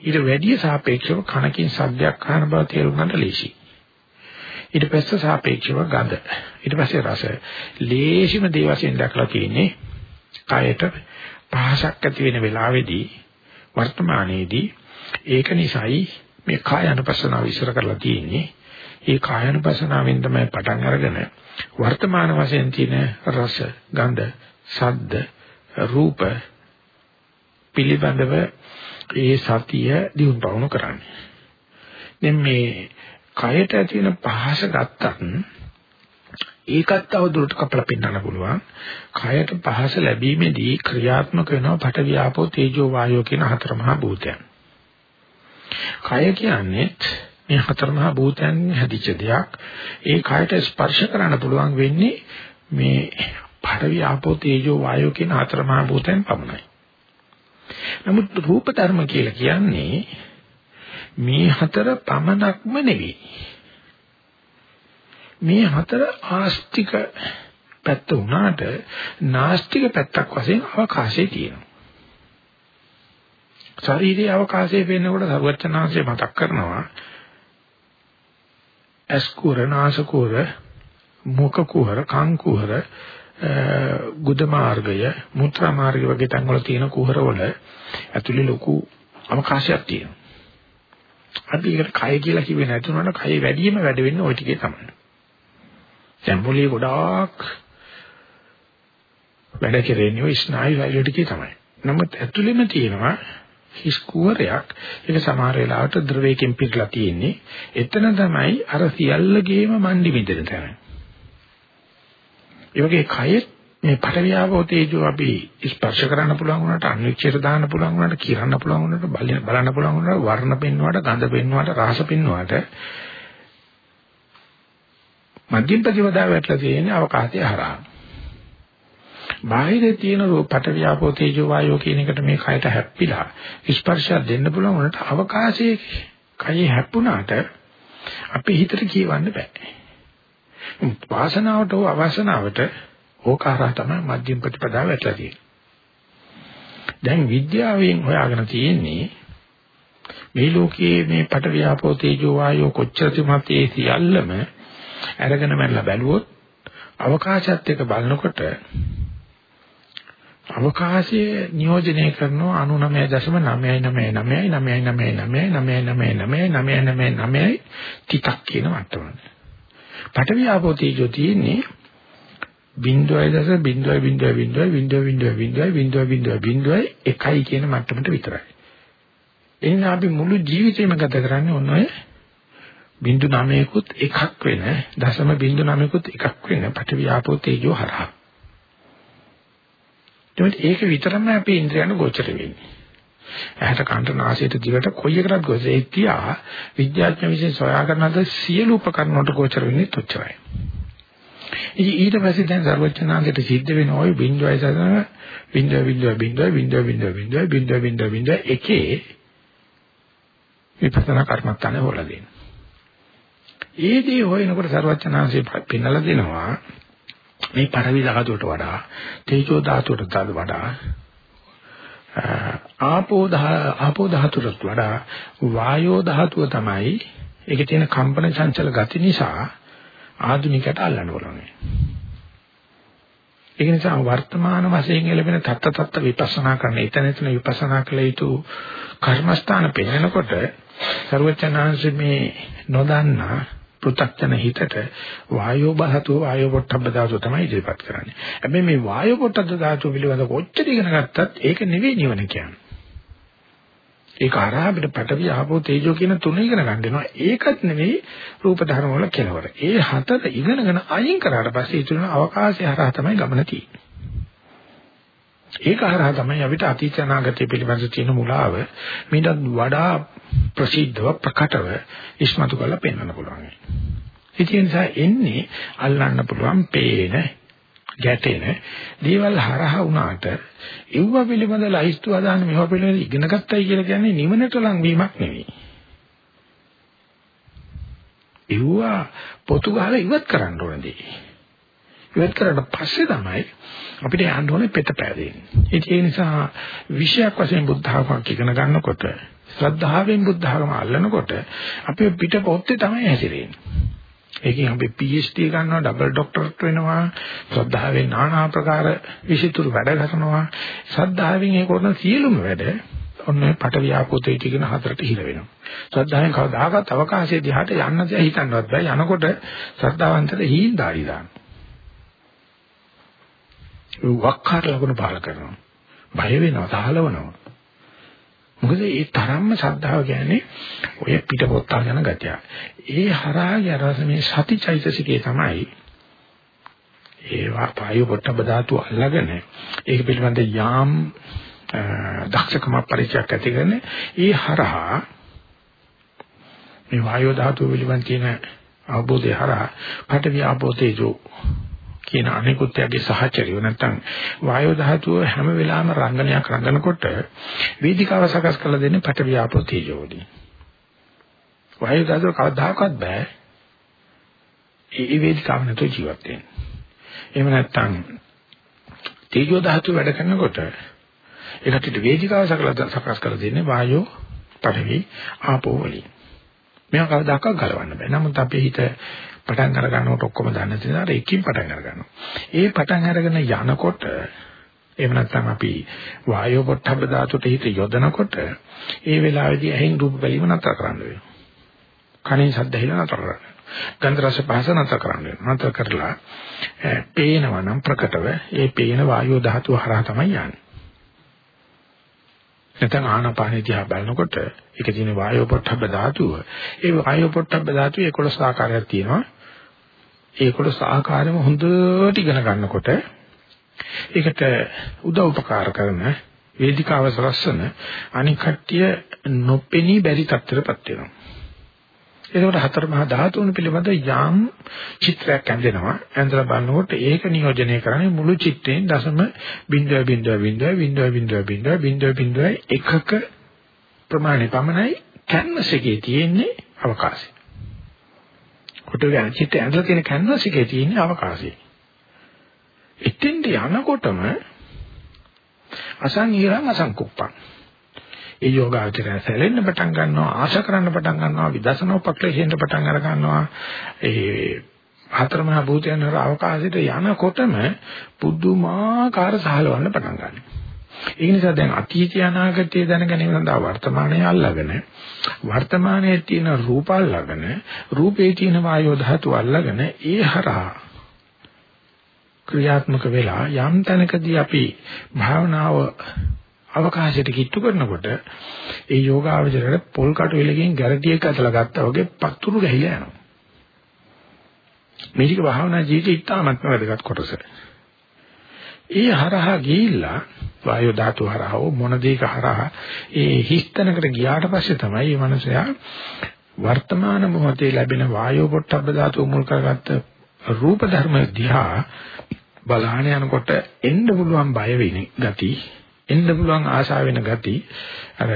A: ඊට වැඩිය සාපේක්ෂව කනකින් සද්දයක් අහන බව තේරුම් ගන්න ලේසි. ඊට පස්සේ සාපේක්ෂව ගඳ. ඊට පස්සේ රස. ලේසිම දේ වශයෙන් දැකලා තියෙන්නේ කයට පහසක් ඇති වෙන වෙලාවේදී වර්තමානයේදී ඒක නිසායි මේ කාය අනුපස්සනාව ඉස්සර කරලා තියෙන්නේ. ඒ කාය අනුපස්සනාවෙන් තමයි පටන් අරගෙන වර්තමාන වශයෙන් තියෙන රස, ගන්ධ, ශබ්ද, රූප පිළිබඳව ඒ සතිය දියුණු පවණු කරන්නේ. දැන් මේ කයට ඇති වෙන පහස ගත්තත් ඒකත් තවදුරට කපලා පෙන්වන්න පුළුවන්. කයට පහස ලැබීමේදී ක්‍රියාත්මක වෙනවා පඨවි ආපෝ තේජෝ වායෝ කියන හතර මහා භූතයන්. කය කියන්නේ මේ හතර මහා භූතයන් හැදිච්ච දෙයක්. ඒ කයට ස්පර්ශ කරන්න පුළුවන් වෙන්නේ මේ පඨවි ආපෝ තේජෝ වායෝ කියන හතර මහා භූතයන් පමණයි. නමුත් රූප ධර්ම කියලා කියන්නේ මේ හතර පමණක්ම නෙවෙයි. මේ හතර ආස්තික පැත්ත උනාට නාස්තික පැත්තක් වශයෙන් අවකාශයේ තියෙනවා. ශරීරයේ අවකාශයේ වෙනකොට සර්වචනාංශය මතක් කරනවා ඇස්කුර නාසකුර මුඛ කුහර කං කුහර ගුද මාර්ගය මුත්‍රා මාර්ගය වගේ තැන් වල තියෙන කුහර වල ඇතුලේ ලොකු අවකාශයක් තියෙනවා. අපි ඒකට කය කියලා කිව්වේ නැති වුණාට කය වැඩිම වැඩ වෙන්නේ ওই ටිකේ තමයි. දැන් පොළේ ගොඩාක් වැඩ කෙරෙන්නේ ওই ස්නායු වල ටිකේ තමයි. නමුත් ඇතුළෙම තියෙනවා හිස් කුවරයක්. ඒක සමහර වෙලාවට ද්‍රවයකින් පිරලා තියෙන්නේ. එතන තමයි අර සියල්ලගේම මණ්ඩි මිදෙන තැන. ඒ වගේ කයෙත් මේ පටවියාවෝ තේජෝ අපි ස්පර්ශ කරන්න පුළුවන් වුණාට අනිච්චයට දාන්න පුළුවන් වුණාට කිරන්න පුළුවන් වුණාට බලන්න පුළුවන් වුණාට වර්ණ පෙන්වුවාට ගඳ පෙන්වුවාට රස පෙන්වුවාට මධ්‍යම ප්‍රතිපදාව වැටලා තියෙන්නේ අවකාශය හරහා. බාහිරේ තියෙන පටවියාපෝ තේජෝ වායෝ කියන එකට මේ කයට හැප්පිලා ස්පර්ශයක් දෙන්න පුළුවන් වුණාට අවකාශයේ කයේ හැප්පුණාට අපේ හිතට කියවන්න බෑ. වාසනාවට හෝ අවාසනාවට ඕකාරා තමයි මධ්‍යම ප්‍රතිපදාව වැටලා තියෙන්නේ. දැන් විද්‍යාවෙන් හොයාගෙන තියෙන්නේ මේ ලෝකයේ මේ පටවියාපෝ තේජෝ වායෝ කොච්චර තිබුණත් ඒ සියල්ලම අරගෙන මැනලා බැලුවොත් අවකාශයත් එක්ක බලනකොට අවකාශයේ නියෝජනය කරනවා 99.9999999999999 තිතක් කියන මට්ටමට. පඨවි ආපෝ තේජෝ තියෙන්නේ 0.0.0.0.0.0.0.0.0.1 කියන මට්ටමට විතරයි. එහෙනම් අපි මුළු ජීවිතේම ගත කරන්නේ ඔන්න ඔය බින්දු 9කුත් එකක් වෙන දශම බින්දු 9කුත් එකක් වෙන පඨවි ආපෝ තේජෝ හරහා. ඒක විතරම අපේ ඉන්ද්‍රයන් ගෝචර වෙන්නේ. ඇහැට කනට නාසයට දිවට කොයි එකටත් ගෝචර ඒ තියා විද්‍යාඥ විසින් සොයා කරන අද සියලු උපකරණ වලට ගෝචර වෙන්නේ තුච්චරයි. ඉතින් ඊට පස්සේ දැන් සර්වඥාන්තයට සිද්ධ වෙන ওই බින්දුවයි සතන බින්දුව බින්දුව බින්දුව බින්දුව බින්දුව බින්දුව බින්දුව බින්දුව බින්දුව එකේ විපස්සනා කර්මස්ථානේ හොලා දෙනවා. ඒ දේ හොයනකොට සර්වඥාන්සේ පෙන්නලා දෙනවා මේ පරවි ධාතුවට වඩා තේජෝ ධාතුවට වඩා ආපෝ ආපෝ ධාතුවට වඩා වායෝ ධාතුව තමයි ඒකේ තියෙන කම්පන චංචල ගති නිසා ආධුනිකයට අල්ලන්න බලන්නේ. ඒක නිසා වර්තමාන වශයෙන් ලැබෙන තත්ත තත්ත විපස්සනා කරන එතන එතන විපස්සනා කළ යුතු කර්මස්ථාන පෙන්නකොට ਸਰවචනාංශ මේ නොදන්නා පෘථග්ජන හිතට වායෝ බහතු වායෝ පොට්ටබ්බ ධාතුව තමයි ඉදිරිපත් කරන්නේ. හැබැයි මේ වායෝ පොට්ටබ්බ ධාතුව පිළිබඳ කොච්චර ඉගෙන ගත්තත් ඒක නෙවෙයි නිවන කියන්නේ. ඒක හරහා අපිට පටවි ආපෝ තේජෝ කියන තුන ඉගෙන ගන්න වෙනවා. ඒකත් නෙවෙයි රූප ධර්ම වල කෙලවර. ඒ හතර ඉගෙනගෙන අයින් කරාට පස්සේ ඉතුරු වෙන අවකාශය හරහා තමයි ගමන තියෙන්නේ. ඒක හරහා තමයි අපිට අතීත අනාගතය පිළිබඳ තියෙන මුලාව මීටත් වඩා ප්‍රසිද්ධව ප්‍රකටව ඉස්මතු කරලා පෙන්වන්න පුළුවන්. ඉතින් නිසා එන්නේ අල්ලන්න පුළුවන් පේන ගැටෙන දේවල් හරහා වුණාට ඒව පිළිබඳ ලයිස්තු හදාන්න මේවා පිළිබඳ ඉගෙන ගත්තයි කියලා කියන්නේ නිවනට ලං වීමක් නෙවෙයි. ඒවා පොතු ගහලා ඉවත් කරන්න ඕනදී. ඉවත් කරලා පස්සේ තමයි අපිට යන්න ඕනේ පෙත පෑදෙන්නේ. ඒ නිසා විෂයක් වශයෙන් බුද්ධ ධර්මයක් ඉගෙන ගන්නකොට ශ්‍රද්ධාවෙන් බුද්ධ ධර්ම අල්ලනකොට අපි පිට පොත්තේ තමයි හැසිරෙන්නේ. ඒකෙන් අපි PhD ගන්නවා, ඩබල් ડોක්ටරට් වෙනවා, ශ්‍රද්ධාවෙන් নানা ආකාර විෂිතුරු වැඩ කරනවා. ශ්‍රද්ධාවෙන් ඒ කරන සියලුම වැඩ ඔන්න පටවියාපෝතේ කියන හතරට හිර වෙනවා. ශ්‍රද්ධාවෙන් කවදාකවත් අවකාශයේ දිහාට යන්න දෙය හිතන්නවත් බෑ. යනකොට ශ්‍රද්ධාවන්තට හීන දාරි දාන. වක්කාර ලකුණු පාල කරනවා. බය වෙනවා, සහලවනවා. මොකද ඒ තරම්ම ශ්‍රද්ධාව කියන්නේ ඔය පිටපොත්තා යන ගතිය. ඒ හරහා යරස මේ සතිචෛතසිකේ තමයි ඒවා පායු පොට්ටබ ධාතු අල්ලගෙන ඒක පිළිබඳ යාම් දක්ෂකම පරිචයක් ඇති කරන ඒ හරහා මේ වායෝ ධාතුව පිළිබඳ තියෙන අවබෝධය හරහා පඨවි ආපෝතේජෝ කියන අනිකුත් යගේ සහචරියෝ නැත්තම් වායෝ ධාතුව හැම වෙලාවෙම රංගනයක් රංගනකොට වේදිකාව සකස් කරලා දෙන්නේ පඨවි ආපෝ තේජෝදී. වායෝ ධාතුව කවදාකවත් බෑ. ඒ වේදිකාව නැතුව ජීවත් වෙන්න. එහෙම නැත්තම් තේජෝ ධාතුව වැඩ කරනකොට ඒකට වේදිකාව සකස් කරලා දෙන්නේ වායෝ පඨවි ආපෝ වලින්. මේවා කවදාකවත් ගලවන්න බෑ. නමුත් අපේ හිත පටන් අර ගන්නකොට ඔක්කොම දන්න නිසා ඒකකින් පටන් අර ගන්නවා. ඒ පටන් අරගෙන යනකොට එහෙම නැත්නම් අපි වායෝ පොට්ටබ්බ ධාතුට හිත යොදනකොට ඒ වෙලාවේදී ඇහෙන් රූප බැලීම නතර කරන්න වෙනවා. කනින් ශබ්ද ඇහිලා නතර කරන්න. ගන්ධ රස පහස නතර කරන්න වෙනවා. නතර කරලා පේනවා නම් ප්‍රකටව ඒ පේන වායෝ ධාතුව හරහා තමයි යන්නේ. නැත්නම් ආනාපානෙ දිහා බලනකොට ඒක තියෙන වායෝ පොට්ටබ්බ ධාතුව. ඒ වායෝ පොට්ටබ්බ ධාතුවේ 11 ආකාරයක් තියෙනවා. ඒකට සහකාරම හොඳට ඉගෙන ගන්නකොට ඒකට උදව් උපකාර කරන වේදිකාව සලස්සන අනික් කට්ටිය නොපෙනී බැරි තත්ත්වයටපත් වෙනවා. ඒකට හතර මහා ධාතුන් පිළිබඳ යම් චිත්‍රයක් ඇඳෙනවා. ඇඳලා බලනකොට ඒක නියෝජනය කරන්නේ මුළු චිත්තයෙන් දශම 0.0.0.0.0.0 එකක ප්‍රමාණය පමණයි කැන්වස් එකේ තියෙන්නේ අවකාශය. කොට ගන්න චිත්ත ඇඳලා තියෙන කැන්වස් එකේ තියෙන අවකාශය. එතෙන්ට යනකොටම අසංහිරං අසංකුප්පං. ඒ යෝගාචරය සැලෙන්න පටන් ගන්නවා ආශ කරන්න පටන් ගන්නවා විදර්ශනා උපක්ලේශයෙන් පටන් අර ගන්නවා ඒ හතරමහා භූතයන් හර අවකාශයට යනකොටම පුදුමාකාර සහලවන්න පටන් ගන්නවා. ඒ නිසා දැන් අතීතය අනාගතය දැනගැනීම සඳහා වර්තමානයේ අල්ලාගෙන වර්තමානයේ තියෙන රූප අල්ලාගෙන රූපේ තියෙන වායෝ ධාතු අල්ලාගෙන ඒ හරහා ක්‍රියාත්මක වෙලා යම් තැනකදී අපි භාවනාව අවකාශයට කිට්ටු කරනකොට ඒ යෝගාවචරයට පොල් කටු වෙලකින් ගැරටියක් අතලා ගත්තා වගේ පතුරු ගහිලා යනවා. මේක භාවනා ජීවිතේ ඉතාමත්ම වැදගත් කොටස. ඒ හරහා ගිහිල්ලා වායු ධාතු හරහා මොන දෙයක හරහා ඒ හිස්තැනකට ගියාට පස්සේ තමයි මේ මනුස්සයා වර්තමාන මොහොතේ ලැබෙන වායු පොට්ටබ්බ ධාතු මුල් කරගත්ත රූප ධර්ම දිහා බලහන යනකොට එන්න පුළුවන් බය වෙන ගති එන්න පුළුවන් ආශාව වෙන ගති. අර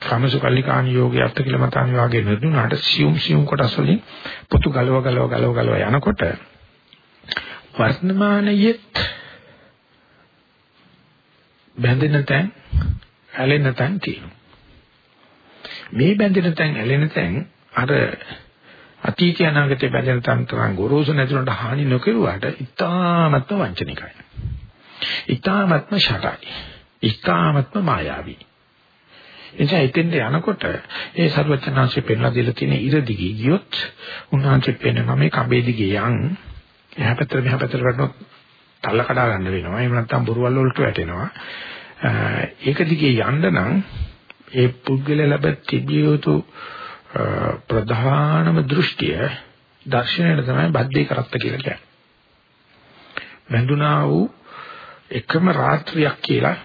A: කාමසුකල්ලිකාණ යෝගී අර්ථ කියලා මතානි වාගේ නෙදුනාට සියුම් සියුම් කොටස් වලින් පුතු ගලව ගලව ගලව ගලව යනකොට වර්තමානයේත් බැඳෙන තැන් ඇලෙන තැන් තියෙනවා. මේ බැඳෙන තැන් ඇලෙන තැන් අර අතීතය අනාගතය බැඳෙන තැන් තරම් ගොරෝසු නැතුනට හානි නොකරුවාට ඉතාමත්ම වංචනිකයි. ඉතාමත්ම ෂටයි. ඉතාමත්ම මායාවී. එනිසා එතෙන්ට යනකොට ඒ සර්වචනාංශේ පෙන්ලා දීලා තියෙන ඉර දිගේ ගියොත් උන්වහන්සේ පෙන්වන මේ කඹේ දිගේ යන් එහා පැත්තට මෙහා පැත්තට වටනොත් තල්ල කඩා ගන්න වෙනවා. එහෙම නැත්නම් බොරුවල් වලට වැටෙනවා. ඒක දිගේ යන්න නම් ඒ පුද්ගල ලැබ තිබිය යුතු ප්‍රධානම දෘෂ්ටිය දර්ශනයට තමයි බද්ධේ කරත්ත කියලා කියන්නේ. බඳුනා වූ එකම රාත්‍රියක් කියලා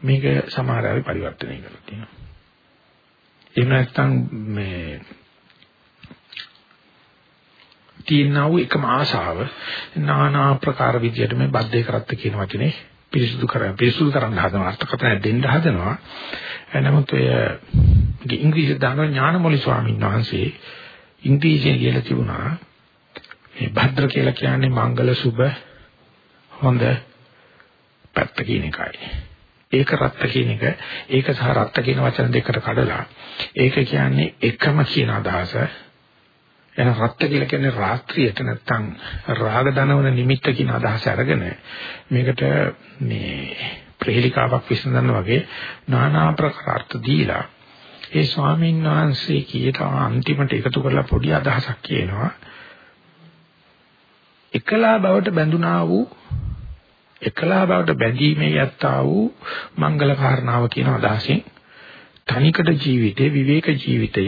A: මේක සමහර අය පරිවර්තනය කරලා තියෙනවා. එහෙම නැත්නම් මේ තියෙනා වූ එකම ආශාව নানা ආකාර විදියට මේ බද්ධේ කරත්ත කියන වචනේ පිරිසුදු කර පිරිසුදු කරන්න හදන අර්ථකථනය දෙන්න හදනවා. නමුත් ඔය ඒක ඉංග්‍රීසි දාන ඥානමොලි ස්වාමීන් වහන්සේ ඉංග්‍රීසියෙන් කියලා තිබුණා මේ භද්‍ර කියලා කියන්නේ මංගල සුබ හොඳ පැත්ත කියන එකයි. ඒක රත්ත කියන එක ඒක සහ රත්ත කියන වචන දෙකට කඩලා ඒක කියන්නේ එකම කියන අදහස එන රත්ත කියලා කියන්නේ රාත්‍රියට නැත්තම් රාග දනවන නිමිත්ත කියන අදහස අරගෙන මේකට මේ ප්‍රහේලිකාවක් විසඳන්න වගේ নানা ප්‍රකාර අර්ථ දීලා ඒ ස්වාමීන් වහන්සේ කීයට අන්තිමට එකතු කරලා පොඩි අදහසක් කියනවා. එකලා බවට බැඳුනා වූ එකලා බවට බැඳීමේ යත්තා වූ මංගල කාරණාව කියන අදහසින් තනිකඩ ජීවිතේ විවේක ජීවිතය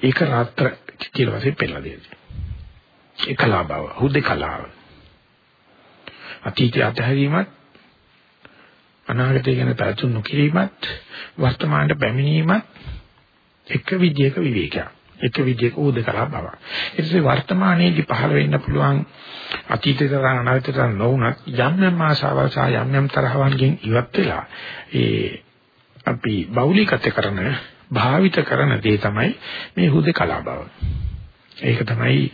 A: ඒක රාත්‍ර කියලා වශයෙන් පෙන්නලා දෙනවා. එකලා බව, හුදේකලාව. අතීතය අතහැරීමත් අනාගතය ගැන පැතුම් නොකිරීමත් වර්තමානට පැමිණීමත් එක විදියක විවේකයක්. එක විදියක උදකලා බව. ඊට පස්සේ වර්තමානයේදී පහළ වෙන්න පුළුවන් අතීතේ තරම් අනාගතේ තරම් නොවුනත් යම් යම් ආශාවල් සහ යම් යම් තරහවන්ගෙන් ඉවත් වෙලා ඒ අපි බෞලිකත කරන භාවිත කරන දේ තමයි මේ හුදකලා බව. ඒක තමයි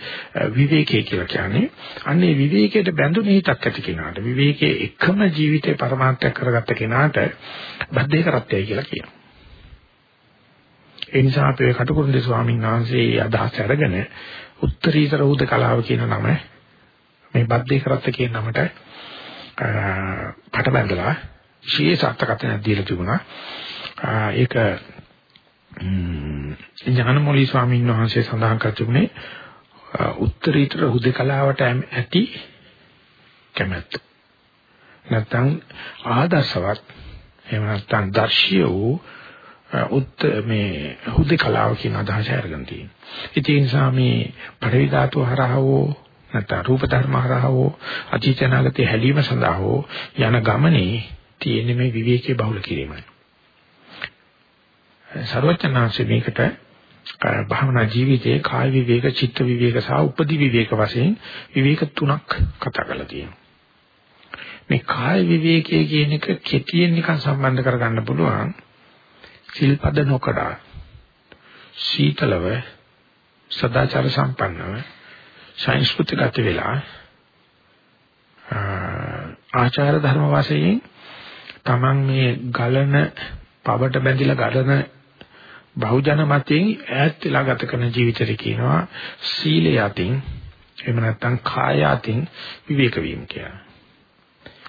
A: විවේකයේ කියලා කියන්නේ. අන්නේ විවේකයට බැඳුන හිතක් ඇති කෙනාට විවේකයේ එකම ජීවිතේ પરමාර්ථය කරගත්ත කෙනාට බද්ධේ කරත්තයි කියලා කියනවා. ඒ නිසා අපේ කටුකුරුන්දේ ස්වාමීන් වහන්සේ අදහස් අරගෙන උත්තරීතර උද කලාව කියන නම මේ බද්දේ කරත්ත කියන නමට පට බැඳලා විශේෂ අර්ථකථනයක් දීලා තිබුණා. ඒක ඥානමොලි ස්වාමීන් වහන්සේ සඳහන් කර තිබුණේ උත්තරීතර හුදකලාවට ඇති කැමැත්ත. නැත්නම් ආදර්ශවත් එහෙම නැත්නම් දර්ශිය වූ උත් මේ හුදකලාව කියන අදහස අරගෙන තියෙනවා. ඒ නිසා මේ පරිවි ධාතු හරහවෝ නැත්නම් රූප ධර්ම හරහවෝ අචීතනාගතේ හැලීම සඳහා හෝ යන ගමනේ තියෙන මේ විවේකයේ බහුල කිරීමයි. සර්වඥාන්සේ මේකට භාවනා ජීවිතයේ කාය විවේක, චිත්ත විවේක සහ උපදි විවේක වශයෙන් විවේක තුනක් කතා කරලා තියෙනවා. මේ කාය විවේකයේ කියන එක කෙටියෙන් නිකන් සම්බන්ධ කරගන්න පුළුවන්. සිල්පද නොකඩා සීතලව සදාචාර සම්පන්නව සංස්කෘතිගත වෙලා ආචාර ධර්ම වශයෙන් Taman මේ ගලන පවට බැඳිලා ගලන බහුජන මතයෙන් ඈත් වෙලා ගත කරන ජීවිතේ කියනවා සීලය අතින් එහෙම නැත්නම් කාය අතින් විවේක වීම කියලා.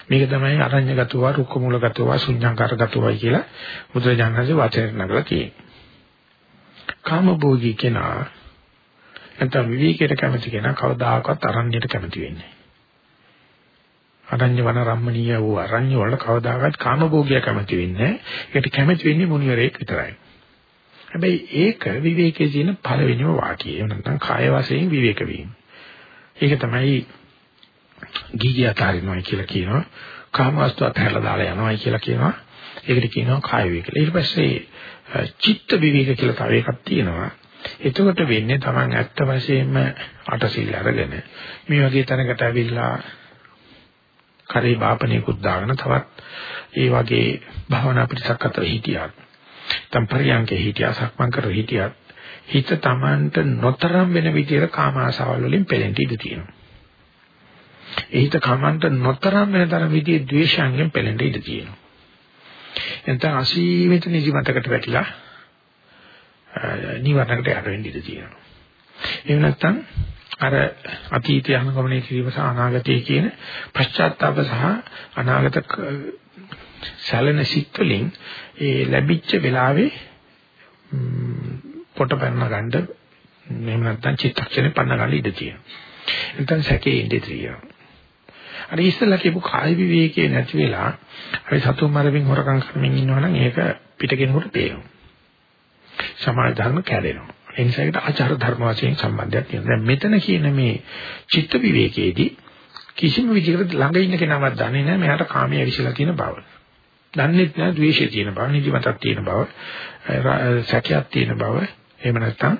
A: මේක තමයි අරඤ්‍යගතව රුක්ක මූලගතව ශුඤ්ඤාකාරගතවයි කියලා බුදුරජාණන්සේ වචන නගලා තියෙන්නේ. කාමභෝගී කෙනා නැත්නම් විවේකයට කැමති කෙනා කවදාකවත් අරඤ්‍යයට කැමති වෙන්නේ අරඤ්‍ය වන රම්මනීය වූ අරඤ්‍ය වල කවදාකවත් කාමභෝගිය කැමති වෙන්නේ නැහැ. ඒකට කැමති වෙන්නේ මුනිවරයෙක් විතරයි. හැබැයි ඒක විවේකයේ තියෙන පළවෙනිම වාක්‍යය. එහෙම නැත්නම් කාය වශයෙන් විවේක වීම. ඒක තමයි ගිගිය අතාරිනවා කියලා කියනවා. කාමවස්තු අතහැරලා දාලා යනවා කියලා කියනවා. ඒකට කියනවා කාය විවේක. ඊට පස්සේ චිත්ත විවේක කියලා තව එකක් තියෙනවා. එතකොට වෙන්නේ Taman ඇත්ත වශයෙන්ම අටසිල් අරගෙන මේ වගේ තැනකට ඇවිල්ලා කරේ බාපණේකුත් දාගෙන තවත් ඒ වගේ භාවනා පිටසක් අතර හිටියත් තම්පරියංගේ හිටියා සක්මන් කර හිටියත් හිත Tamanට නොතරම් වෙන විදිහට කාම ආසාවල් වලින් පෙළෙන්න ඉඩ තියෙනවා. ඒ හිත කමන්ට නොතරම් වෙන තරම් විදිහේ ද්වේෂයෙන් පෙළෙන්න ඉඩ තියෙනවා. එතන අසීමිත නිදිමතකට වැටිලා නිවනකට යට වෙන්න ඉඩ තියෙනවා. එහෙම නැත්නම් අර අතීතය අනුගමනය කිරීම සහ අනාගතය කියන පශ්චාත්තාප සහ අනාගත සැලෙන සිත් වලින් ඒ ලැබිච්ච වෙලාවේ පොට පන්න ගන්න එහෙම නැත්නම් චිත්තක්ෂණේ පන්න ගන්න ඉඩ තියෙනවා. එතන සැකේ ඉඳී තියෙනවා. අර ඉස්සෙල්ලා කියපු කාය විවේකයේ නැති වෙලා අපි සතුන් මරමින් හොරකම් කරමින් ඉන්නවනම් ඒක පිටකෙනෙකුට පේනවා. සමාජ ධර්ම කැඩෙනවා. ඒ නිසා ඒකට ආචාර ධර්ම වශයෙන් සම්බන්ධයක් තියෙනවා. දැන් මෙතන කියන මේ චිත්ත විවේකයේදී කිසිම විදිහකට ළඟ ඉන්න කෙනාවත් දන්නේ නැහැ මෙයාට කාමයේ විශ්ලා තියෙන බව. දන්නේත් නැහැ ද්වේෂය තියෙන බව, නිදිමතක් තියෙන බව, සැකයක් තියෙන බව, එහෙම නැත්නම්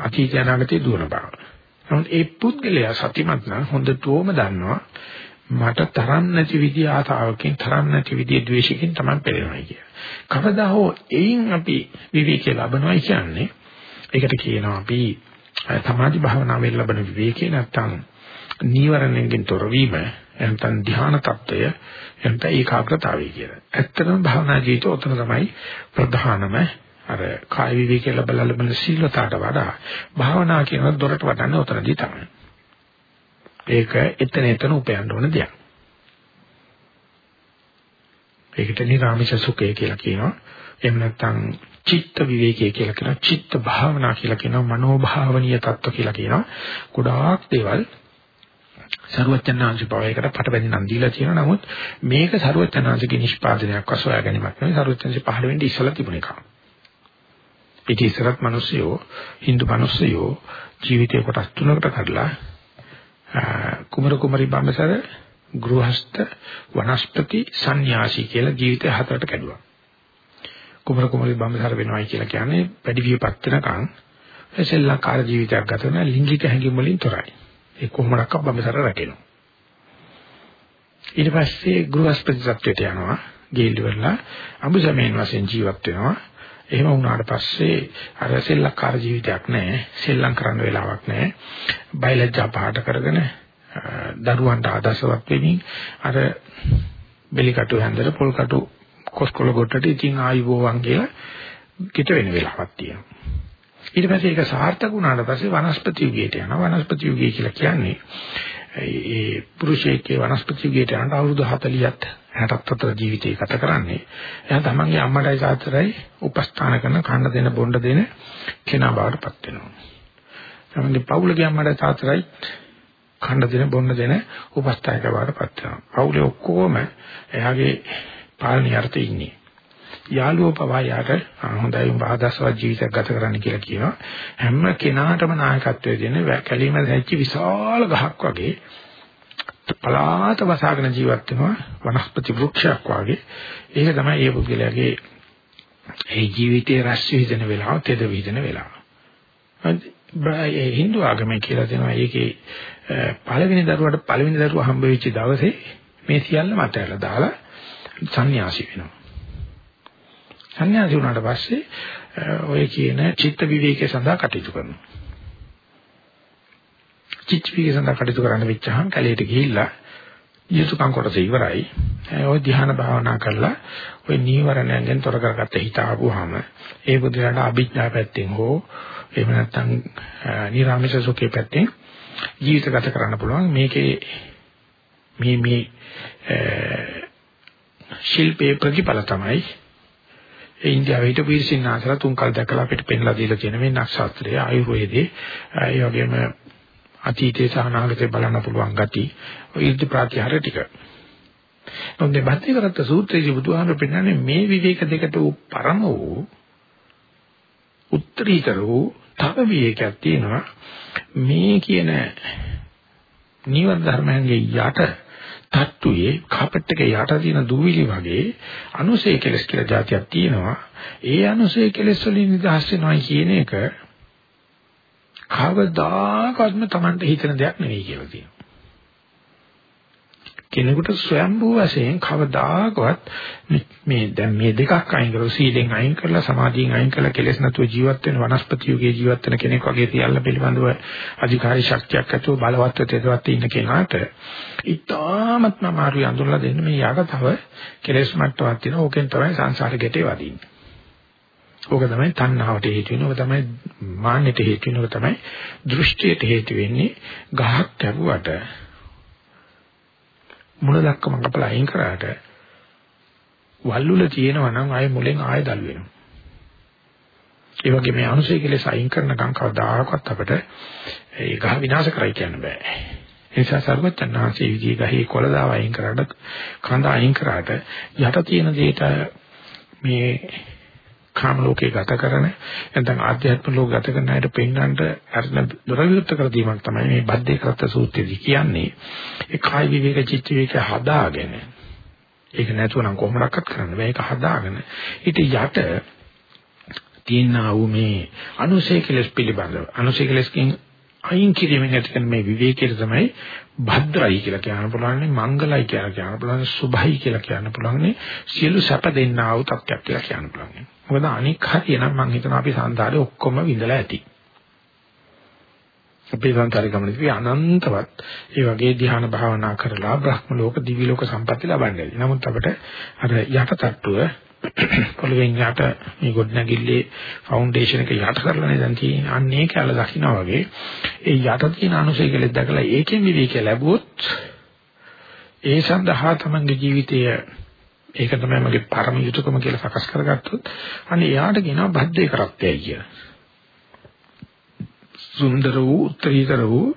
A: අතීත අනාගතයේ දුවන බව. නමුත් ඒ පුද්ගලයා සතිමත් නම් හොඳටම දන්නවා මට තරම් නැති විදිය ආතාවකින් තරම් නැති විදිය ද්වේෂකින් තමයි පෙළෙනවා කිය. කවදා හෝ එයින් අපි විවේකී ලබනවා කියන්නේ ඒකට කියනවා අපි සමාධි භාවනාවෙන් ලබන විවේකේ නැත්තම් නීවරණයෙන් තොරවීම නැත්නම් ධ්‍යාන తত্ত্বය නැත්නම් ඒකාග්‍රතාවය කියලා. ඇත්තටම භවනා ජීවිතය උතන තමයි ප්‍රධානම අර කාය විවේකය ලැබලා ලැබෙන සීලතාවට වඩා භවනා කියන දොරට වඩන්නේ උතනදී තමයි. ඒක එතන එතන උපයන්න ඕන දෙයක්. ඒකට නිරාමිෂ සුඛය කියලා කියනවා. එහෙම නැත්නම් චිත්ත විවේකය කියලා කියනවා. චිත්ත භාවනා කියලා කියනවා. මනෝභාවනීය තත්ත්ව කියලා කියනවා. ගොඩාක් දේවල් සරුවචනාංශ භාවයකට පටබැඳිනම් දීලා තියෙනවා. නමුත් මේක සරුවචනාංශගේ නිෂ්පාදනයක් අසෝයා ගැනීමක් නෙවෙයි සරුවචනාංශ පහළ වෙන්නේ ඉස්සලා තිබුණ එකක්. ඒක ඉස්සරත් මිනිස්සුයෝ, Hindu මිනිස්සුයෝ ජීවිතේ කොටස් තුනකට කඩලා කුමර කුමරි බඹසර ගෘහස්ත වනස්පති සංന്യാසී කියලා ජීවිතය හතරට කැඩුවා. කුමර කුමරි බඹසර වෙනවයි කියලා කියන්නේ වැඩි විපත් වෙනකන් සෙල්ලක්කාර ජීවිතයක් ගත කරන ලිංගික හැඟීම් වලින් තොරයි. ඒ කොහොමඩක්ක බඹසර රැකෙනවා. ඊට පස්සේ ගෘහස්පති සත්‍යයට යනවා. ගේලි වල අඹසමෙන් වශයෙන් ජීවත් වෙනවා. එහෙම වුණාට පස්සේ අර සෙල්ලක්කාර ජීවිතයක් නැහැ. සෙල්ලම් කරන්න වෙලාවක් නැහැ. බයලජ්ජා පහට කරගෙන දරුවන්ට ආදර්ශවත් වෙමින් අර බෙලිකටු හැන්දර පොල්කටු කොස්කොල ගොඩට ඉතින් ආයිබෝවන් කියලා කිට වෙන වෙලාවක් තියෙනවා. ඊට පස්සේ ඒක සාර්ථක වුණාට පස්සේ වනස්පති යුගයට යනවා. වනස්පති යුගය කියලා කියන්නේ ඒ පුරුෂයෙක්ගේ වනස්පති යුගයට යනට අවුරුදු 40ත් 60ත් අතර ජීවිතය ගත කරන්නේ. එයා තමන්ගේ අම්මටයි තාත්තටයි උපස්ථාන කරන කන්න දෙන බොණ්ඩ දෙන කෙනා බවට පත් වෙනවා. තමන්ගේ පවුලගේ අම්මටයි තාත්තටයි කන්න දෙන බොන්න දෙන උපස්ථායක බවට පත් වෙනවා. පවුලේ ඔක්කොම එයාගේ පාලනය යටතේ ඉන්නේ. යාළුවෝ පවා යාට හොඳයි උඹ ආදර්ශවත් ජීවිතයක් ගත කරන්න කියලා කියනවා. හැම කෙනාටම නායකත්වයේ දෙන කැලීම දැච්ච විශාල ගහක් වගේ පලාත වසාගෙන ජීවත් වෙනවා වනස්පති වෘක්ෂයක් වගේ. ඒක තමයි ඒ පුද්ගලයාගේ ඒ ජීවිතයේ රැස් විහිදෙන වෙලාව, තෙද විහිදෙන වෙලාව. ඒ Hindu ආගමේ කියලා දෙනවා ඒකේ පළවෙනි දරුවාට පළවෙනි දරුවා හම්බ වෙච්ච දවසේ මේ සියල්ල මතයලා දාලා සන්‍යාසි වෙනවා. සන්‍යාසි වුණාට පස්සේ ඔය කියන චිත්ත විවේකයේ සඳහා කටයුතු කරනවා. චිත්ත විවේකයේ සඳහා කටයුතු කරන්න වෙච්චහම කැලේට ගිහිල්ලා යුතුයකම් කොටස ඉවරයි. ඔය ධ්‍යාන භාවනා කරලා ඔය නීවරණයෙන් තොර කරගත්ත හිත ආවොහම ඒ බුදුරජාණන් අභිඥා පැත්තෙන් හෝ එහෙම නැත්නම් නිර්ාමිෂ සුඛේ පැත්තෙන් ජීවිත ගත කරන්න පුළුවන් මේකේ මේ මේ ශිල්පේ ප්‍රතිඵල තමයි ඒ ඉන්දියාවේ හිටපු ඉරිසින්නාසලා තුන් කල් දැකලා අපිට පෙන්ලා දීලා තියෙන මේ නක්ෂත්‍රය ආයුර්වේදේ ඒ වගේම අතීතයේ සහ අනාගතේ බලන්න පුළුවන් ගති ඔය ඉර්ධි ප්‍රත්‍යහාර ටික. මොකද බද්ධිකරත් සූත්‍රයේ බුදුහාමර පෙන්නන්නේ මේ විවේක දෙකට පරම වූ උත්තරීතර වූ තව විවේකයක් තියෙනවා මේ කියන නිවර්ණ ධර්මයන්ගේ යට තට්ටුවේ කාපට් එකේ යට තියෙන දූවිලි වගේ අනුසය කෙලස් කියලා જાතියක් තියෙනවා. ඒ අනුසය කෙලස් වලින් නිදහස් වෙනවා කියන එක කවදාකවත්ම Tamanට හිතන දෙයක් නෙවෙයි කියලා තියෙනවා. කෙනෙකුට ස්වයම්භූ වශයෙන් කවදාකවත් මේ දැන් මේ දෙකක් අයින් කරලා සීලෙන් අයින් කරලා සමාධියෙන් අයින් කරලා කෙලෙස් නැතුව ජීවත් වෙන වනස්පති යුගයේ ජීවත් වෙන කෙනෙක් වගේ සියල්ල පිළිබඳව අධිකාරී ශක්තියක් ඇතුව බලවත් තෙදවත් ඉන්න කෙනාට ඉතාමත්ම අමාරුයි අඳුරලා දෙන්න මේ යකටව කෙලෙස් මට්ටමක් තියෙන ඕකෙන් තමයි සංසාරේ ගැටේ වදින්නේ. ඕක තමයි තණ්හාවට හේතු වෙන්නේ. ඕක තමයි මාන්නයට හේතු වෙන්නේ. ඕක තමයි දෘෂ්ටියට හේතු වෙන්නේ. ගහක් කැපුවට මුල දක්කම කපලා අයින් කරාට වල්ලුල තියෙනවා නම් ආයේ මුලෙන් ආයෙ දල් වෙනවා. ඒ වගේ මේ අනුසය කෙලෙස අයින් කරනකම් කවදාකවත් අපිට ඒ ගහ විනාශ කරයි කියන්න බෑ. ඒ නිසා සර්වඥාන්සේ විදිහේ ගහේ කොළ දාව අයින් කරාට කඳ අයින් කරාට යට තියෙන දෙයට මේ කාම ලෝකේ ගත කරන නැත්නම් ආධ්‍යාත්මික ලෝක ගත කරන අයට පෙන්වන්නට අරන දොරවිරුත් කර දීමක් තමයි මේ බද්දේ කරත් සූත්‍රයේදී කියන්නේ. ඒ කාය විවේක චිත්ත විවේක හදාගෙන ඒක නැතුව නම් කොහොමඩක්වත් කරන්න බෑ. ඒක හදාගෙන ඊට යට තියෙනා වූ මේ අනුසය කෙලස් පිළිබඳව අනුසය කෙලස්කින් අයින් කිරීමෙන් ඇති කරන මේ විවේකයට තමයි භද්‍රයි කියලා කියන්න පුළුවන් මංගලයි කියලා කියන්න පුළුවන් සුභයි කියලා කියන්න පුළුවන් සියලු සැප දෙන්නා වූ තත්ත්වයක් කියලා කියන්න පුළුවන්. මොකද අනික් හරිය නම් මම හිතනවා අපි සංසාරේ ඔක්කොම විඳලා ඇති. අපේ සංසාරේ ගමනේදී අනන්තවත් ඒ වගේ ධ්‍යාන භාවනා කරලා බ්‍රහ්ම ලෝක දිවි ලෝක සම්පatti ලබන්නේ. නමුත් අපිට අර යටටට්ටුව පොළවෙන් යට මේ ගොඩනැගිල්ලේ ෆවුන්ඩේෂන් එක යට කරලානේ දැන් තියෙන්නේ. අන්න ඒක ඇල දකින්න වගේ ඒ යට තියෙන අනුසය කියලා දැකලා ඒකෙන් විවේකය ලැබුවොත් ඒ සඳහා තමන්ගේ ජීවිතය ඒක තමයි මගේ පරම යුතුයකම කියලා සකස් කරගත්තොත් අනේ එයාට කියනවා බද්ධේ කරත්තයයි කියලා. සුන්දර වූ උත්තරීතර වූ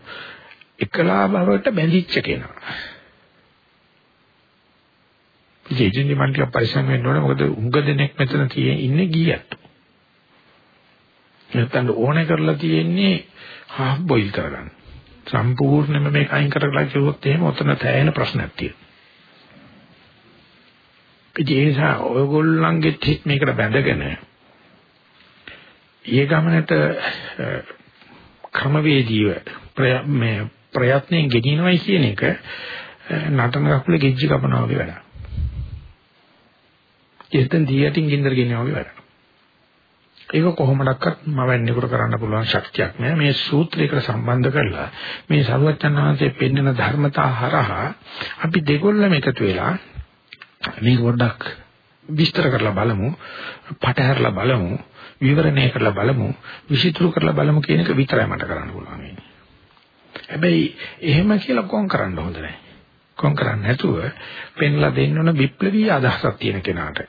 A: එකලා බවට බැඳිච්ච කෙනා. ජීජින්දි මන් ටික පරිස්සම් වෙන්න ඕනේ මොකද උඟ දෙනෙක් මෙතන තියෙ ඉන්නේ ගියත්. නැත්තම් ඕනේ කරලා තියෙන්නේ හාෆ් බොයිල් කරගන්න. සම්පූර්ණයෙන්ම මේක අයින් කරලා කිව්වොත් එහෙම ඔතන තැයෙන ප්‍රශ්නයක් තියෙනවා. ඒ නිසා ඔයගොල්ලන්ගේ හිත මේකට බැඳගෙන ඊය ගමනට ක්‍රමවේදීව මේ ප්‍රයත්නයෙන් ගෙනිනවයි කියන එක නටන කකුලේ ගෙජ්ජි කපනවා වගේ වැඩක්. එතෙන් දියටින් ගින්දර ගෙනියනවා වගේ වැඩක්. ඒක කොහොමඩක්වත් මවන්නේකට කරන්න පුළුවන් ශක්තියක් නෑ. මේ සූත්‍රයකට සම්බන්ධ කරලා මේ සරුවච්චන් වහන්සේ පෙන්වන ධර්මතා හරහා අපි දෙගොල්ලම එකතු වෙලා මේ පොඩ්ඩක් විස්තර කරලා බලමු, පටහැරලා බලමු, විවරණය කරලා බලමු, විචිත්‍ර කරලා බලමු කියන එක විතරයි මට කරන්න පුළුවන් වෙන්නේ. හැබැයි එහෙම කියලා කොම් කරන්න හොඳ නැහැ. කොම් කරන්නේ නැතුව පෙන්ලා දෙන්න ඕන විප්ලවීය අදහසක් තියෙන කෙනාට.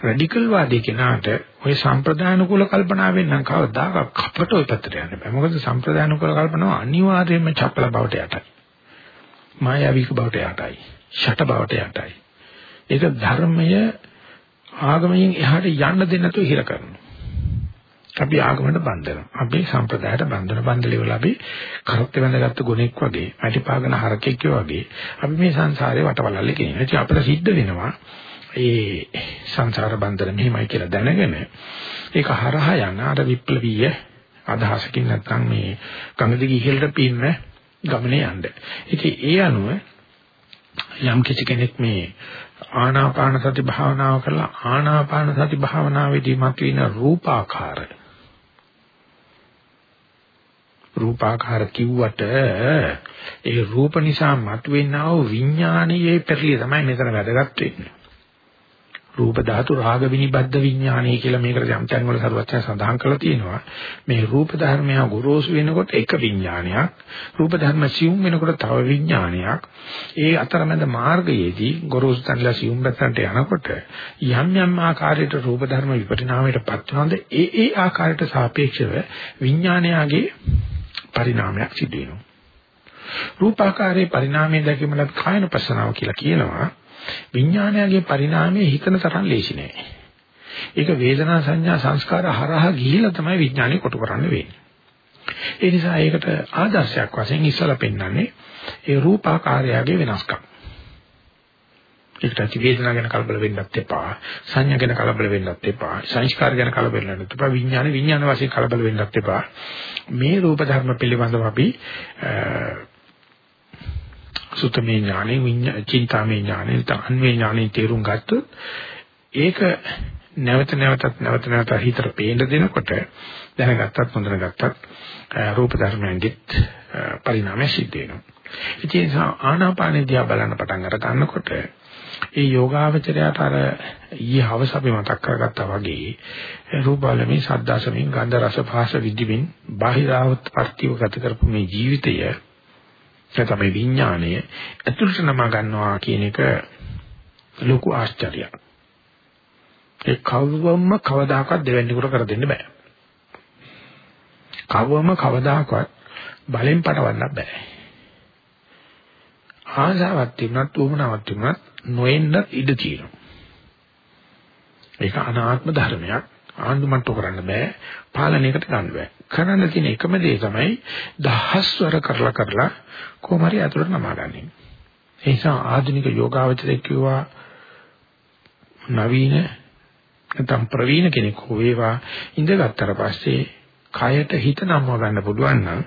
A: රැඩිකල් වාදී කෙනාට ওই සම්ප්‍රදාන කුල කල්පනාවෙන් නම් කවදාක කපට ඔය පැත්තට යන්න බෑ. මොකද සම්ප්‍රදාන කුල කල්පනාව අනිවාර්යයෙන්ම චපල බවට යටයි. මායාවික බවට යටයි. ෂට බවට යටයි. ඒක ධර්මය ආගමයෙන් එහාට යන්න දෙන්න නැතුව හිර කරනවා. අපි ආගමකට බන්ධනවා. අපි සම්ප්‍රදායට බන්ධන බන්ධලි වල අපි කරත් බැඳගත්තු ගුණෙක් වගේ, පැටි පාගන හරකෙක් වගේ අපි මේ සංසාරේ වටවලල්ලේ කියනවා. ඉතින් අපිට සිද්ධ වෙනවා ඒ සංසාර බන්ධන මෙහිමයි කියලා දැනගෙන ඒක හරහා යන අර විප්ලවීය අදහසකින් නැත්නම් මේ ගඟදිගේ ඉහළට පින්න ගමනේ යන්න. ඉතින් ඒ අනුව යම් කිසි කෙනෙක් මේ ආනාපාන සති භාවනාව කරලා ආනාපාන සති භාවනාවේදී මතුවෙන රූපාකාර රූපාකාර කිව්වට ඒ රූප නිසා මතුවෙනා වූ විඥානීය පෙරලිය තමයි මෙතන වැදගත් වෙන්නේ. රූප ධාතු රාග විනිබද්ධ විඥානය කියලා මේකට යම් තැන් වල සරුවචන සඳහන් කරලා තියෙනවා. මේ රූප ධර්මය ගොරෝසු වෙනකොට එක විඥානයක්, රූප ධර්ම සියුම් වෙනකොට තව විඥානයක්. ඒ අතරමැද මාර්ගයේදී ගොරෝසු තැන්ලා සියුම් පැත්තට යනකොට යම් යම් ආකාරයට රූප ධර්ම විපරිණාමයට පත් වෙනවද ඒ ඒ ආකාරයට සාපේක්ෂව විඥානයගේ පරිණාමයක් සිදු වෙනවා. රූපාකාරයේ පරිණාමය දැකීම ලබ කායන පස්සනාව කියලා කියනවා. විඥානයගේ පරිණාමය හිතන තරම් ලේසි නෑ. ඒක වේදනා සංඥා සංස්කාර හරහා ගිහිලා තමයි විඥානය කොටු කරන්න වෙන්නේ. ඒ නිසා ඒකට ආදර්ශයක් වශයෙන් ඉස්සලා පෙන්වන්නේ ඒ රූපාකාරයගේ වෙනස්කම්. ඒකට ඇති වේදනා ගැන කලබල වෙන්නත් එපා සංඥා ගැන කලබල වෙන්නත් එපා සංස්කාර ගැන කලබල වෙන්නත් එපා විඥාන විඥාන වශයෙන් කලබල වෙන්නත් එපා මේ රූප ධර්ම පිළිබඳව අපි සුතමේ ඥානෙ විඤ්ඤා චින්තාමේ ඥානෙ තන්වේ ඥානෙ තේරුම් ගත්තොත් ඒක නැවත නැවතත් නැවත නැවත හිතට පේන්න දෙනකොට දැනගත්තත් හොඳනගත්තත් රූප ධර්මයන්ගෙත් පරිණාමය සිද්ධ වෙනවා. ඒ නිසා ආනාපාන දිහා බලන්න පටන් අර ගන්නකොට ඒ යෝගාවචරයට අර ඊයේ හවස අපි මතක් කරගත්තා වගේ රූපාලමේ සද්දාසමින් ගන්ධ රස භාෂ විදිමින් බාහිරාවත් පර්තිව ගත කරපු මේ ජීවිතය නැත්නම් මේ විඥාණය ඇතුළට නම ගන්නවා කියන එක ලොකු ආශ්චර්යයක්. ඒ කවවම කවදාකවත් දෙවැන්නේකට කර දෙන්න බෑ. කවවම කවදාකවත් බලෙන් පටවන්න බෑ. ආසාවක් තිබුණත් උවමනාවක් තිබුණත් නොඑන්න ඉඩ තියෙනවා. ඒක අනාත්ම ධර්මයක්. ආඳුමන්ට කරන්න බෑ. පාලනයකට ගන්න බෑ. කරන්න තියෙන එකම දේ තමයි දහස්වර කරලා කරලා කොහොම හරි අතුරට නමාගන්නේ. ඒ නිසා ආධුනික යෝගාවචරය කිව්වා නවීන නැත්නම් ප්‍රවීණ කෙනෙක් හෝ වේවා ඉඳගත්තර පස්සේ කයට හිත නම්ව ගන්න පුළුවන් නම්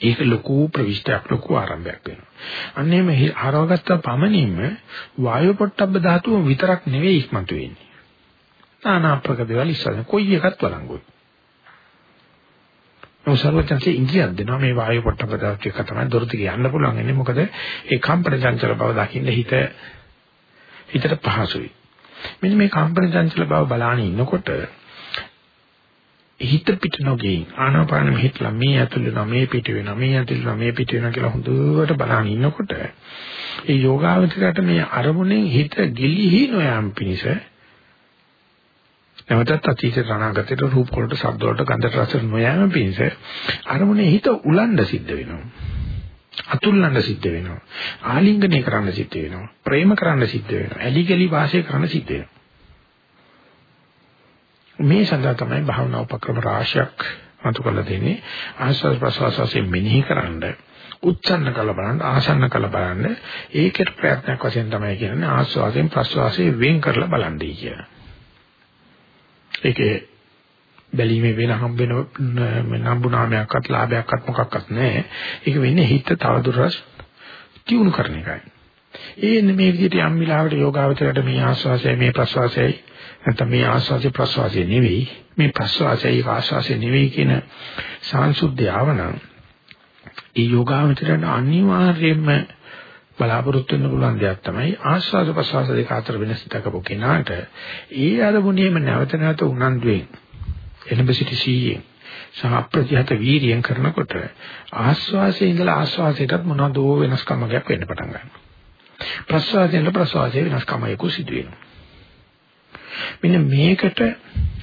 A: ඒක ලොකු ප්‍රවිෂ්ටයක් ලොකු ආරම්භයක් වෙනවා. අන්න එහෙම හරවගත්ත පමණින්ම වායු පොට්ටබ්බ ධාතුව විතරක් නෙවෙයි ඉක්මතු වෙන්නේ. নানা ආකාර දේවල් ඉස්සරහ කොයි එකත් වළංගුයි. මොසර්වචන්සේ ඉංග්‍රීසියෙන් දෙනවා මේ වායු පොට්ටබ්බ ධාතුව එක තමයි දොරට කියන්න පුළුවන් ඉන්නේ මොකද ඒ කම්පන චංචල බව දකින්න හිත හිතට පහසුයි. මෙන්න මේ කම්පන චංචල බව බලාගෙන ඉන්නකොට හිත පිට නොගේ ආනාපාන මෙහිట్లా මේ ඇතුළ වෙනවා මේ පිට වෙනවා මේ ඇතුළ වෙනවා මේ පිට වෙනවා කියලා හොඳට බලන ඉන්නකොට ඒ යෝගාවචරයට මේ අරමුණෙන් හිත ගිලිහි නොයම් පිණිස නැවතත් අතීත අනාගතයට රූප වලට ශබ්ද වලට ගන්ධ රස නොයම් පිණිස අරමුණේ හිත උලන්න සිද්ධ වෙනවා. අතුල්ලන්න සිද්ධ වෙනවා. ආලිංගනය කරන්න සිද්ධ වෙනවා. ප්‍රේම කරන්න සිද්ධ වෙනවා. ඇලි ගලි වාසය කරන්න සිද්ධ වෙනවා. මේ සඳහා තමයි භාවනා උපක්‍රම රාශියක් මතු කරලා දෙන්නේ ආස්වාද ප්‍රසවාසයෙන් මෙනෙහි කරන්න උච්චන්න කළ බලන්න ආසන්න කළ බලන්න ඒකට ප්‍රයත්නයක් වශයෙන් තමයි කියන්නේ ආස්වාදයෙන් ප්‍රසවාසයෙන් වෙන් කරලා බලන්නයි කියන. ඒකේ බැලීමේ වෙන හම්බ වෙන නම්බු නාමයක්වත් ලාභයක්වත් මොකක්වත් නැහැ. ඒක වෙන්නේ හිත තවදුරටත් තියුණු කරන එකයි. ඒ මේ විදිහට යම් විලාකට යෝගාවචරයට මේ ආස්වාසය මේ ප්‍රසවාසයයි නැත්නම් මේ ආස්වාසිය ප්‍රසවාසය නෙවෙයි මේ ප්‍රසවාසය ඒක ආස්වාසය නෙවෙයි කියන සාංශුද්ධය ආවනම් ඒ යෝගාවචරණ අනිවාර්යයෙන්ම බලාපොරොත්තු වෙන්න පුළුවන් දෙයක් තමයි ආස්වාද ප්‍රසවාස දෙක අතර වෙනස දක්වපු කෙනාට ඒ අරමුණේම නැවත නැවත උනන්දුවෙන් එළඹ සිටි සීයෙන් සහ අප්‍රතිහත වීරියෙන් කරනකොට ආස්වාසයේ ඉඳලා ආස්වාසයටත් මොනවදෝ වෙනස්කමක් වෙන්න පටන් ගන්නවා. ප්‍රසවාසයෙන් ප්‍රසවාසයේ වෙනස්කමක් සිදු වෙනවා මෙන්න මේකට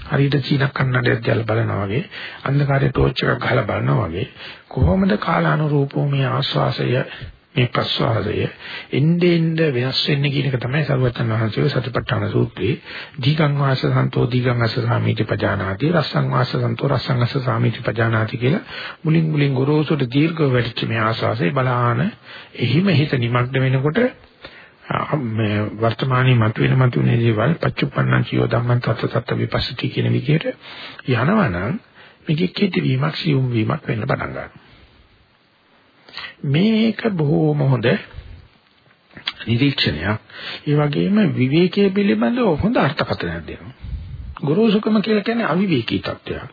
A: හරියට චීන කන්නඩයක් දැල්ලා බලනවා වගේ අන්ධකාරයේ ටෝච් එකක් ගහලා බලනවා වගේ කොහොමද කාලානුරූපව මේ ආස්වාසය මේ ප්‍රස්වාසය එnde end වෙනස් වෙන්නේ කියන එක තමයි සරුවචන් වහන්සේ සතිපට්ඨාන සූත්‍රයේ දීගං වාස සන්තෝ දීගං අස සාමීති පජානාති රස්සං වාස සන්තෝ රස්සං අස සාමීති පජානාති කියලා මුලින් මුලින් ගොරෝසුට දීර්ඝව වැඩිච්ච මේ ආස්වාසය බලාන එහිම හිත නිමග්න වෙනකොට මේ වර්තමානයේ මතුවෙන මතුවෙන දේවල් පච්චුප්පන්නං කියෝ ධම්මං තත්ත තත්ත විපස්සති කියන විදිහට යනවනම් මේකේ කෙටි වීමක් සියුම් වීමක් වෙන්න පටන් ගන්නවා. මේක බොහෝම හොඳ නිරීක්ෂණයක්. ඒ වගේම විවේකයේ පිළිබඳව හොඳ අර්ථකථනයක් දෙනවා. ගුරුසුකම කියලා කියන්නේ අවිවේකී තත්ත්වයක්.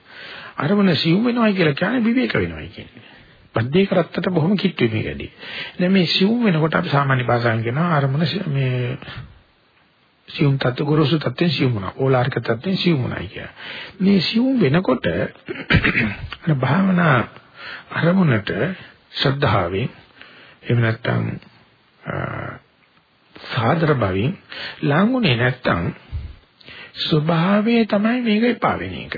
A: අරමුණ සියුම් වෙනවා කියලා කියන්නේ විවේක වෙනවා කියන්නේ. බද්දේ කරත්තට බොහොම කිට්ටුයි මේක ඇදී. දැන් මේ සිවුම් වෙනකොට අපි සාමාන්‍ය භාෂාවෙන් කියනවා අරමුණ මේ සිවුම් තත්ත්ව ගොරෝසු තත්ත්වෙන් සිවුම් වුණා. ඕලාරික තත්ත්වෙන් සිවුම් වුණා කිය. මේ සිවුම් වෙනකොට අර භාවනා අරමුණට ශ්‍රද්ධාවෙන් එහෙම නැත්නම් සාදර බවින් ලඟුනේ නැත්නම් ස්වභාවයේ තමයි මේක එපා වෙන එක.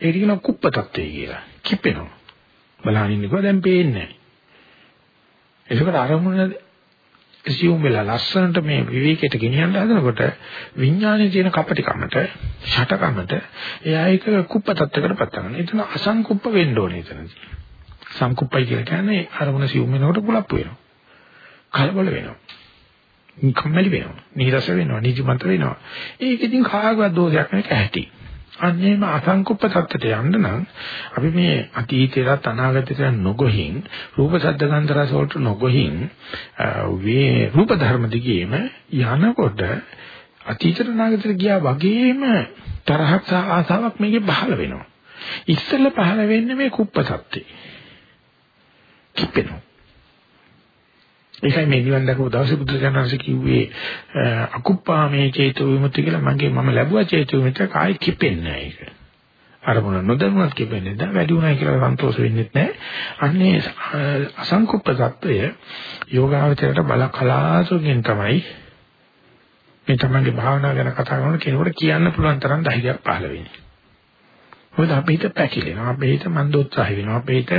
A: ඒක කියන කුප්ප තත්ත්වය කියලා. කිපෙනවා. බලහන් ඉන්නකෝ දැන් පේන්නේ නැහැ. ඒකකට අරමුණ සියුම් වෙලා ලස්සනට මේ විවේකයට ගෙනියන්න හදනකොට විඥානයේ තියෙන කපටිකමට ෂටකමට එයා ඒක කුප්ප තත්ත්වයකට පත් කරනවා. එතන අසංකුප්ප වෙන්න ඕනේ එතනදී. සංකුප්පයි කියලා කියන්නේ අරමුණ සියුම් වෙනකොට කුලප්පු වෙනවා. කලබල වෙනවා. කම්මැලි වෙනවා. නීරස වෙනවා. නිදිමත වෙනවා. ඒක ඉතින් කාගවත් දෝෂයක් නෙවෙයි ඇහැටි. අන්නේම අසංකුප්ප தත්තට යන්න නම් අපි මේ අතීතයට අනාගතයට නොගොහින් රූප ශබ්ද ගන්ධ රස වලට නොගොහින් මේ රූප ධර්ම දිගේම යනකොට අතීතයට අනාගතයට ගියා වගේම තරහක් සහ ආසාවක් මේකේ පහළ වෙනවා. ඉස්සෙල්ලා පහළ වෙන්නේ මේ කුප්ප தත්තේ. කිපෙනවා. ඒකයි මේ නිවන් දැකපු දවසේ බුදුසසුනanse කිව්වේ අකුප්පාමේ චේතෝ විමුක්ති කියලා මගේ මම ලැබුවා චේතෝ විමුක්තිය කායි කිපෙන්නේ නැහැ ඒක. අරමුණ නොදන්වත් කිපෙන්නේ නැහැ වැඩි උනායි කියලා සන්තෝෂ වෙන්නෙත් නැහැ. අන්නේ අසංකුප්ප தত্ত্বය යෝගාවචරයට බල කලාසුකින් තමයි මේ තමන්ගේ භාවනාව ගැන කතා කරනකොට කෙනෙකුට කියන්න පුළුවන් තරම් ධෛර්යයක් පහළ වෙන්නේ. මොකද අපේ හිත පැකිලෙනවා අපේ හිත මන්දෝත්සාහය වෙනවා අපේ හිත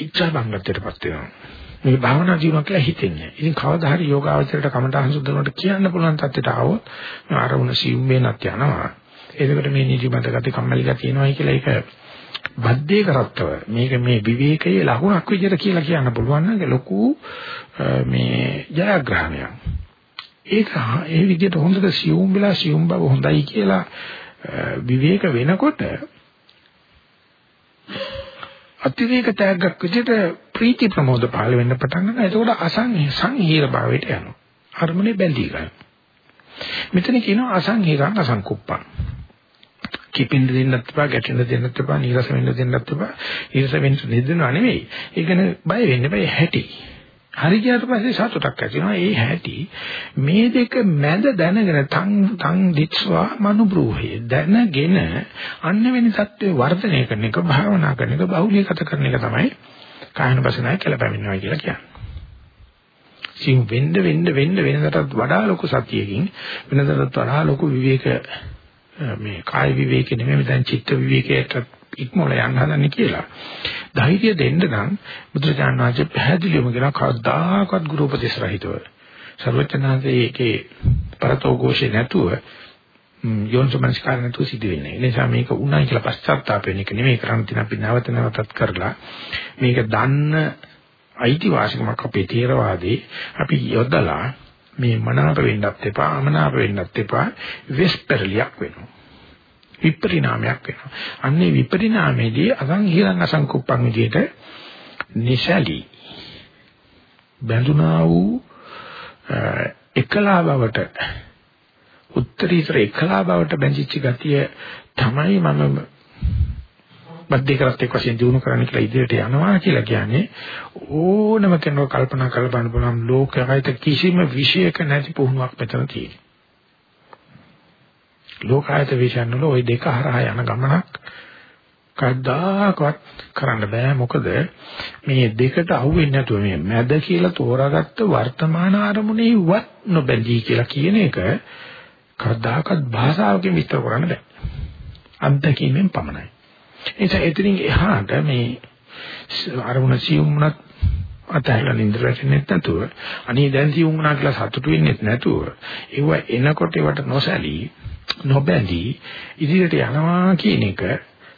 A: ඉච්ඡා බංගත්වයටපත් වෙනවා. මේ භාවනා ජීවන කියලා හිතෙන්නේ. ඉතින් කවදා හරි යෝගාවචරයට කමඨහං සුද්ධනට කියන්න පුළුවන් තත්ත්වයට આવොත් ආරවුණ සිව් වෙනත් යනවා. එතකොට මේ නිදිමත ගති කම්මැලි ගති එනවායි කියලා ඒක බද්දේ කරත්තව මේක මේ විවේකයේ ලකුණක් විදිහට කියලා කියන්න පුළුවන් නම් ලොකු මේ ජයග්‍රහණයක්. ඒක ඒ විදිහට හොඳට සියුම් වෙලා සියුම් බව හොඳයි කියලා විවේක වෙනකොට අතිරේක තෑග්ගක් විදිහට ප්‍රීති ප්‍රමෝද පහළ වෙන්න පටන් ගන්නවා. එතකොට අසංහිර භාවයට යනවා. අරමුණේ බැඳී ගන්නවා. මෙතන කියනවා අසංහිරං අසංකුප්පං. කිපින්න දෙන්නත් එපා, ගැටෙන්න දෙන්නත් එපා, නීරස වෙන්න දෙන්නත් එපා. නීරස වෙන්න දෙන්නවා නෙවෙයි. ඒ කියන්නේ බය වෙන්න බෑ හැටි. හරි ගියාට පස්සේ සතුටක් ඇති වෙනවා. ඒ හැටි මේ දෙක මැද දැනගෙන තං තං දිත්වා මනුබ්‍රූහේ දැනගෙන අන්න වෙන සත්‍යය වර්ධනය කරන එක භාවනා කරන එක බහුලීගත කරන එක තමයි කායන බසනාය කියලා පැමිණෙනවා කියලා කියන්නේ. සිං වෙන්න වෙන්න වෙන්න වෙනදටත් වඩා ලොකු සතියකින් වෙනදටත් වඩා ලොකු විවේක මේ කාය විවේකෙ නෙමෙයි දැන් චිත්ත විවේකයට ඉක්මවල යන්න හදන්නේ කියලා. ධෛර්යය දෙන්න නම් බුදුරජාණන් වහන්සේ පැහැදිලිවම කියන කවදාකවත් ගුරු උපදේශ රහිතව සර්වචනාංශයේ ඒකේ පරතෝഘോഷේ නැතුව යෝනිසමනස්කාර නැතුව සිදු වෙන්නේ. ඒ නිසා මේක උණයි කියලා පශ්චාත්තාප වෙන එක නෙමෙයි කරන්න තියෙන අපි නැවත නැවතත් කරලා මේක දන්න අයිතිවාසිකමක් අපේ තේරවාදී අපි යොදලා මේ මනාප වෙන්නත් එපා අමනාප වෙන්නත් එපා වෙස්පර්ලියක් වෙනවා. විපරිණාමයක් වෙනවා. අන්නේ විපරිණාමයේදී අසංහිරං අසංකුප්පං විදියට නිසලි බැඳුනා වූ එකලා බවට උත්තරීතර එකලා බවට බැඳිච්ච ගතිය තමයි මම මධ්‍යකරත් එක්ක වශයෙන් දිනු කරන්න කියලා ඉදිරියට යනවා කියලා කියන්නේ ඕනම කෙනෙක් කල්පනා කරලා බලන්න පුළුවන් ලෝකයට කිසිම විශේෂක නැති පුහුණුවක් මෙතන තියෙනවා. ලෝකායත විශ්යන් වල ওই දෙක හරහා යන ගමනක් කද්දාකවත් කරන්න බෑ. මොකද මේ දෙකට අහුවෙන්නේ නැතුව මේ මැද කියලා තෝරාගත්ත වර්තමාන අරමුණේ වත් නොබැඳී කියලා කියන එක කද්දාකවත් භාෂාවකින් විස්තර කරන්න බෑ. අන්තකීමෙන් පමණයි. එනිසා එතනින් එහාට මේ අරමුණ සියුම්ුණත් අතහැරලා නින්දට වැටෙන්නේ නැතුව අනේ දැන් සියුම් වුණා කියලා සතුටු වෙන්නේ නැතුව ඒව එනකොට ඒවට නොසැලී නොබැඳී ඉදිරියට යනවා කියන එක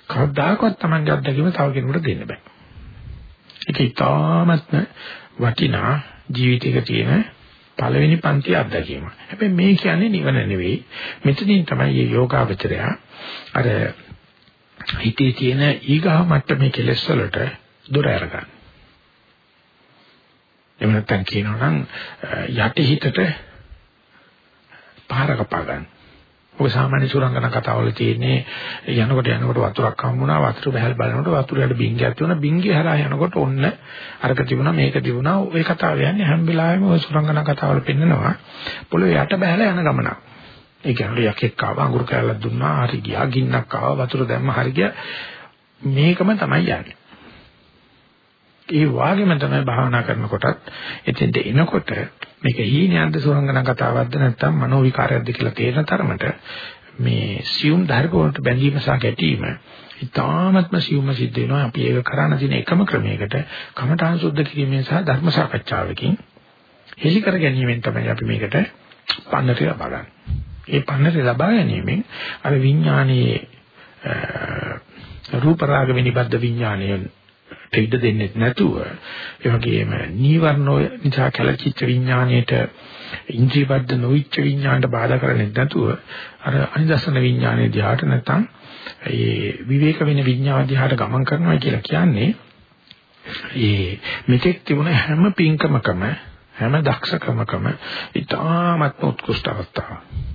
A: කවදාකවත් Tamange අත්දැකීම තව කෙනෙකුට දෙන්න බෑ. ඒක ඉතාමත්ම වටිනා ජීවිතයක තියෙන පළවෙනි පන්ති අත්දැකීම. හැබැයි මේ කියන්නේ නිවන නෙවෙයි. මෙතනින් තමයි මේ යෝගාවචරය අර හිතේ තියෙන ඊගා මට්ටමේ කෙලෙස් වලට දොර අරගන්න. එහෙම නැත්නම් කියනවා නම් යටි හිතට පාර කපා ගන්න. ඔය සාමාන්‍ය සුරංගන කතාවල තියෙන්නේ යනකොට යනකොට වතුරක් හම්බුණා වතුර බහැල් බලනකොට වතුරයට බින්ගයක් තිබුණා බින්ගේ හරහා යනකොට ඔන්න අරක තිබුණා මේක තිබුණා ওই කතාව යන්නේ හැම වෙලාවෙම ඔය සුරංගන කතාවල පෙන්නනවා පොළොවේ යට බහැලා යන ගමන. ඒ කියන්නේ යකෙක් ආව අඟුරු කෑල්ලක් දුන්නා හරි ගියා ගින්නක් ආව වතුර දැම්ම හරි ගියා මේකම තමයි යන්නේ. ඒ වාගේම තමයි භාවනා කරනකොටත් එතෙන්ට එනකොට මේක හීනයක්ද සුරංගන කතාවක්ද නැත්නම් මනෝ විකාරයක්ද කියලා තේරෙන තරමට මේ සියුම් ධර්ම වලට බැඳීම සහ ගැටීම ඉතාමත්ම සියුම්ම සිද්ධ වෙනවා අපි ඒක කරණ දින එකම ක්‍රමයකට කමඨාන් සුද්ධ කිරීමෙන් සහ ධර්ම සාකච්ඡාවකින් හෙලි කර ගැනීමෙන් තමයි අපි මේකට පන්නරය ලබා ගන්න. ඒ පන්නරය ලබා ගැනීමෙන් අර විඥානයේ රූප රාග විනිබද්ධ විඥානයේ ඉඩ දෙන්නේ නැතුව ඒ වගේම නීවරණෝ නිසා කලකිච්ච විඥාණයට ඉන්ද්‍රියබද්ධ නොවිච්ච විඥාණයට බාධා කරන්නේ නැතුව අර අනිදස්සන විඥානයේ දිහාට නැත්නම් ඒ විවේක වෙන විඥාන දිහාට ගමන් කරනවා කියලා කියන්නේ ඒ මෙතෙක් තිබුණ හැම පින්කමකම හැම දක්ෂකමකම ඉතාමත් උත්කෘෂ්ඨ අවස්ථාවක්.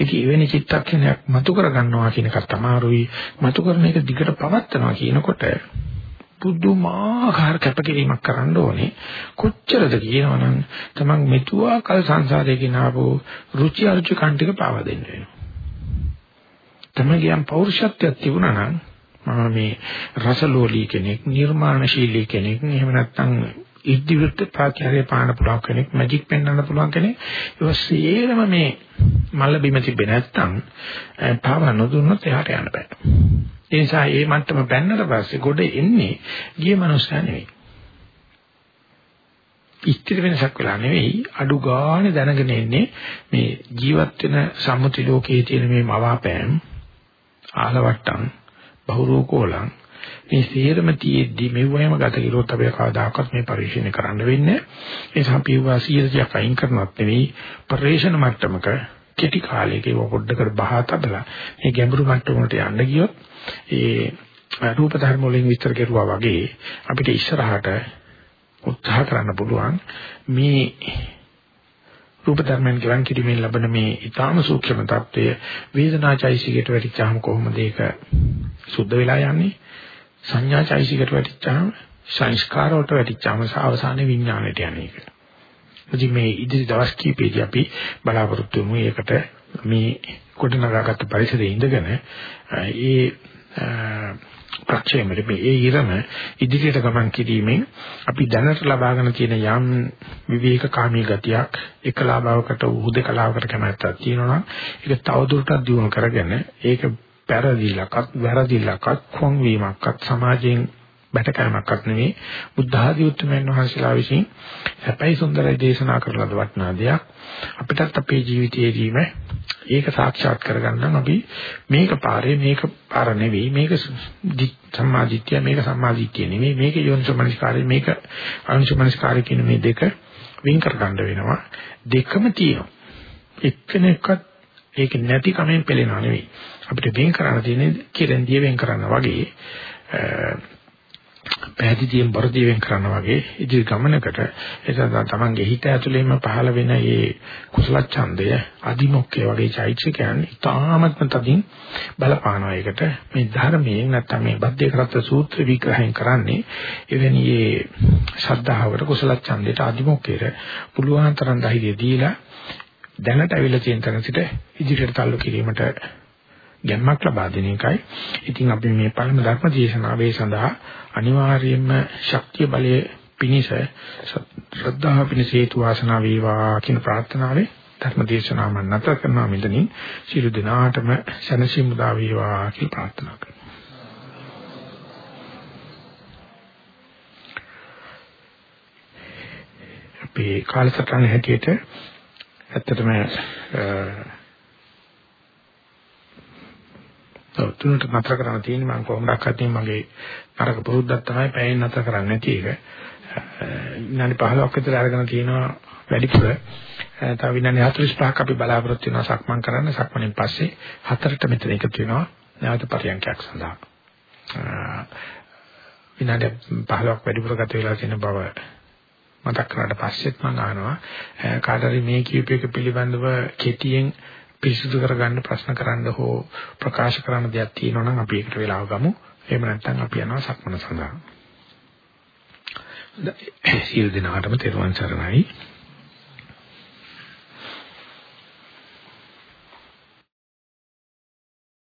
A: ඉතින් එවැනි චිත්තක්ෂණයක් මතු කර ගන්නවා කියන එක තමයි මතු කරන එක දිගට පවත්නවා කියනකොට පුදුමාකාර කැපකිරීමක් කරන්න ඕනේ. කොච්චරද කියනවනම් තමන් මෙතුවා කල් සංසාරේ ගෙනාවු රුචි අරුචි කන්ටික පාවා දෙන්න වෙනවා. තමන්ගේ යම් පෞරුෂත්වයක් තිබුණා නම් මම මේ රසලෝලී කෙනෙක් නිර්මාණශීලී කෙනෙක් එහෙම නැත්නම් ඉදිරියට ප්‍රාචාර්ය පාන පුළුවන් කෙනෙක් මැජික් පෙන්වන්න පුළුවන් කෙනෙක්. ඒක සියරම මේ මල්ල බිම තිබෙන්නේ නැත්නම් පාව නොදුන්නොත් එහාට යන්න බෑ. ඒ නිසා මේ මට්ටම බැන්නට පස්සේ ගොඩ එන්නේ ගිය මනුස්සයා නෙවෙයි. ඉස්තිර වෙනසක් වෙලා නෙවෙයි. අඩු ගානේ දැනගෙන ඉන්නේ මේ ජීවත් වෙන සම්මුති ලෝකයේ තියෙන මේ මවාපෑම් ආලවට්ටම් බහුරූකෝලං මේ සේරම තියෙද්දි මෙව්වම ගත කිරුවොත් අපි කවදාකවත් මේ පරිශීලනය කරන්න වෙන්නේ ඒ නිසා පියවා 100ක් අයින් කරනවත් නෙවෙයි පරිශන මට්ටමක කෙටි කාලයක ඒව පොඩ්ඩකට බහා තබලා මේ ගැඹුරු මට්ටමකට යන්න ගියොත් ඒ රූප ධර්ම වලින් විස්තර කෙරුවා වගේ අපිට ඉස්සරහට උත්සාහ කරන්න පුළුවන් මේ රූප ධර්මයන් ගලන් කිරීමෙන් ලබන මේ ඊටාම සූක්ෂම தত্ত্বය වේදනාචෛසිකයට වැටිච්චාම කොහොමද ඒක සුද්ධ වෙලා යන්නේ? සංඥාචෛසිකයට වැටිච්චාම සංස්කාර වලට වැටිච්චාම අවසානයේ විඥාණයට යන්නේ ඒක. ඉතින් මේ ඉදිරි දවස් කීපෙදී අපි බලාපොරොත්තු වෙමු ඒකට මේ කොටනගාගත්ත පරිසරයේ ඉඳගෙන ඒ ප්‍රක්ෂේමරේ මේ ඒ ඉරම ඉදිරියට ගමන් කිරීමෙන් අපි දැනට ලබාගෙන තියෙන යම් විවේක කාමී ගතියක් එකලාභවකට උහුදකලාවකට කැමැත්තක් තියෙනවා නම් ඒක තවදුරටත් දියුණු කරගෙන ඒක පෙරදිලකත් වැරදිලකත් කොන් වීමක්වත් සමාජයෙන් බැටකෑමක්වත් නෙවෙයි බුද්ධ ආදී උතුම්යන් වහන්සේලා විසින් සැපයි සුන්දරයි දේශනා කරලා වටනා දෙයක්. අපිටත් අපේ ජීවිතයේදීම ඒක සාක්ෂාත් කරගන්න අපි මේක පාරේ මේක පාර නෙවෙයි. මේක සම්මාදිට්ඨිය මේක සම්මාදිට්ඨිය නෙවෙයි. මේක යෝනිසමනස්කාරය මේක අනුසමනස්කාරය කියන මේ දෙක වින් කර ගන්න වෙනවා. දෙකම තියෙනවා. එක්කෙනෙක්වත් ඒක නැති කමෙන් පෙළෙනව නෙවෙයි. අපිට වෙන් කරන්න තියෙන්නේ කිරෙන්දිය වෙන් කරන්න වගේ පැහැදිලියෙන් බරදීවෙන් කරනවා වගේ ඉදිරි ගමනකට එතන තමන්ගේ හිත ඇතුළේම පහළ වෙන මේ කුසල ඡන්දය අදිමොක්කේ වගේ චෛත්‍යකයන් ඉතාමත්ම තදින් බලපානවා ඒකට මේ ධර්මයෙන් නැත්නම් මේ බද්ධේ කරත් සූත්‍ර විග්‍රහයෙන් කරන්නේ එවැනි මේ ශ්‍රද්ධාවට කුසල ඡන්දයට අදිමොක්කේට පුළුවන් තරම් ධෛර්යය දීලා දැනට අවිල තියෙන තැන සිට ඉදිරියට තල්ලු කිරීමට ගැම්මක් ලබා දෙන එකයි. ඉතින් අපි මේ පළමු ධර්ම දේශනාවේ සඳහා අනිවාර්යයෙන්ම ශක්තිය බලය පිනිස ශ්‍රද්ධාව පිනිස හේතු වාසනා වේවා කියන ප්‍රාර්ථනාවෙන් ධර්ම දේශනාව මම නැතර කරනවා මෙතනින් සියලු දෙනාටම සැනසීම උදා වේවා කියලා ප්‍රාර්ථනා කරනවා. අපේ කාලසටහන හැටියට ඇත්තටම තුනට නතර කරන්න තියෙන්නේ මම කොහොමදක් හදන්නේ මගේ නරක පුරුද්දක් තමයි පැයෙන් නතර කරන්නේ නැති එක. විනාඩි 15ක් විතර අරගෙන තියෙනවා වැඩිපුර. තව විනාඩි 45ක් අපි බලාපොරොත්තු වෙනවා සක්මන් කරන්න. සක්මණෙන් පස්සේ හතරට මෙතන එකතු වෙනවා නැවත පරියන්කයක් සඳහා. විනාඩි 15ක් වැඩිපුර ගත වෙලා තියෙන බව මතක් කරාට පස්සෙත් මම අහනවා කාටරි මේ කීප එක පිළිබඳව කෙටියෙන් පිරිසුදු කරගන්න ප්‍රශ්න කරන්න හෝ ප්‍රකාශ කරන්න දෙයක් තියෙනවා නම් අපි ඒකට වෙලාව ගමු. එහෙම නැත්නම් අපි යනවා සක්මන සඳහා. සියලු දෙනාටම තෙරුවන් සරණයි.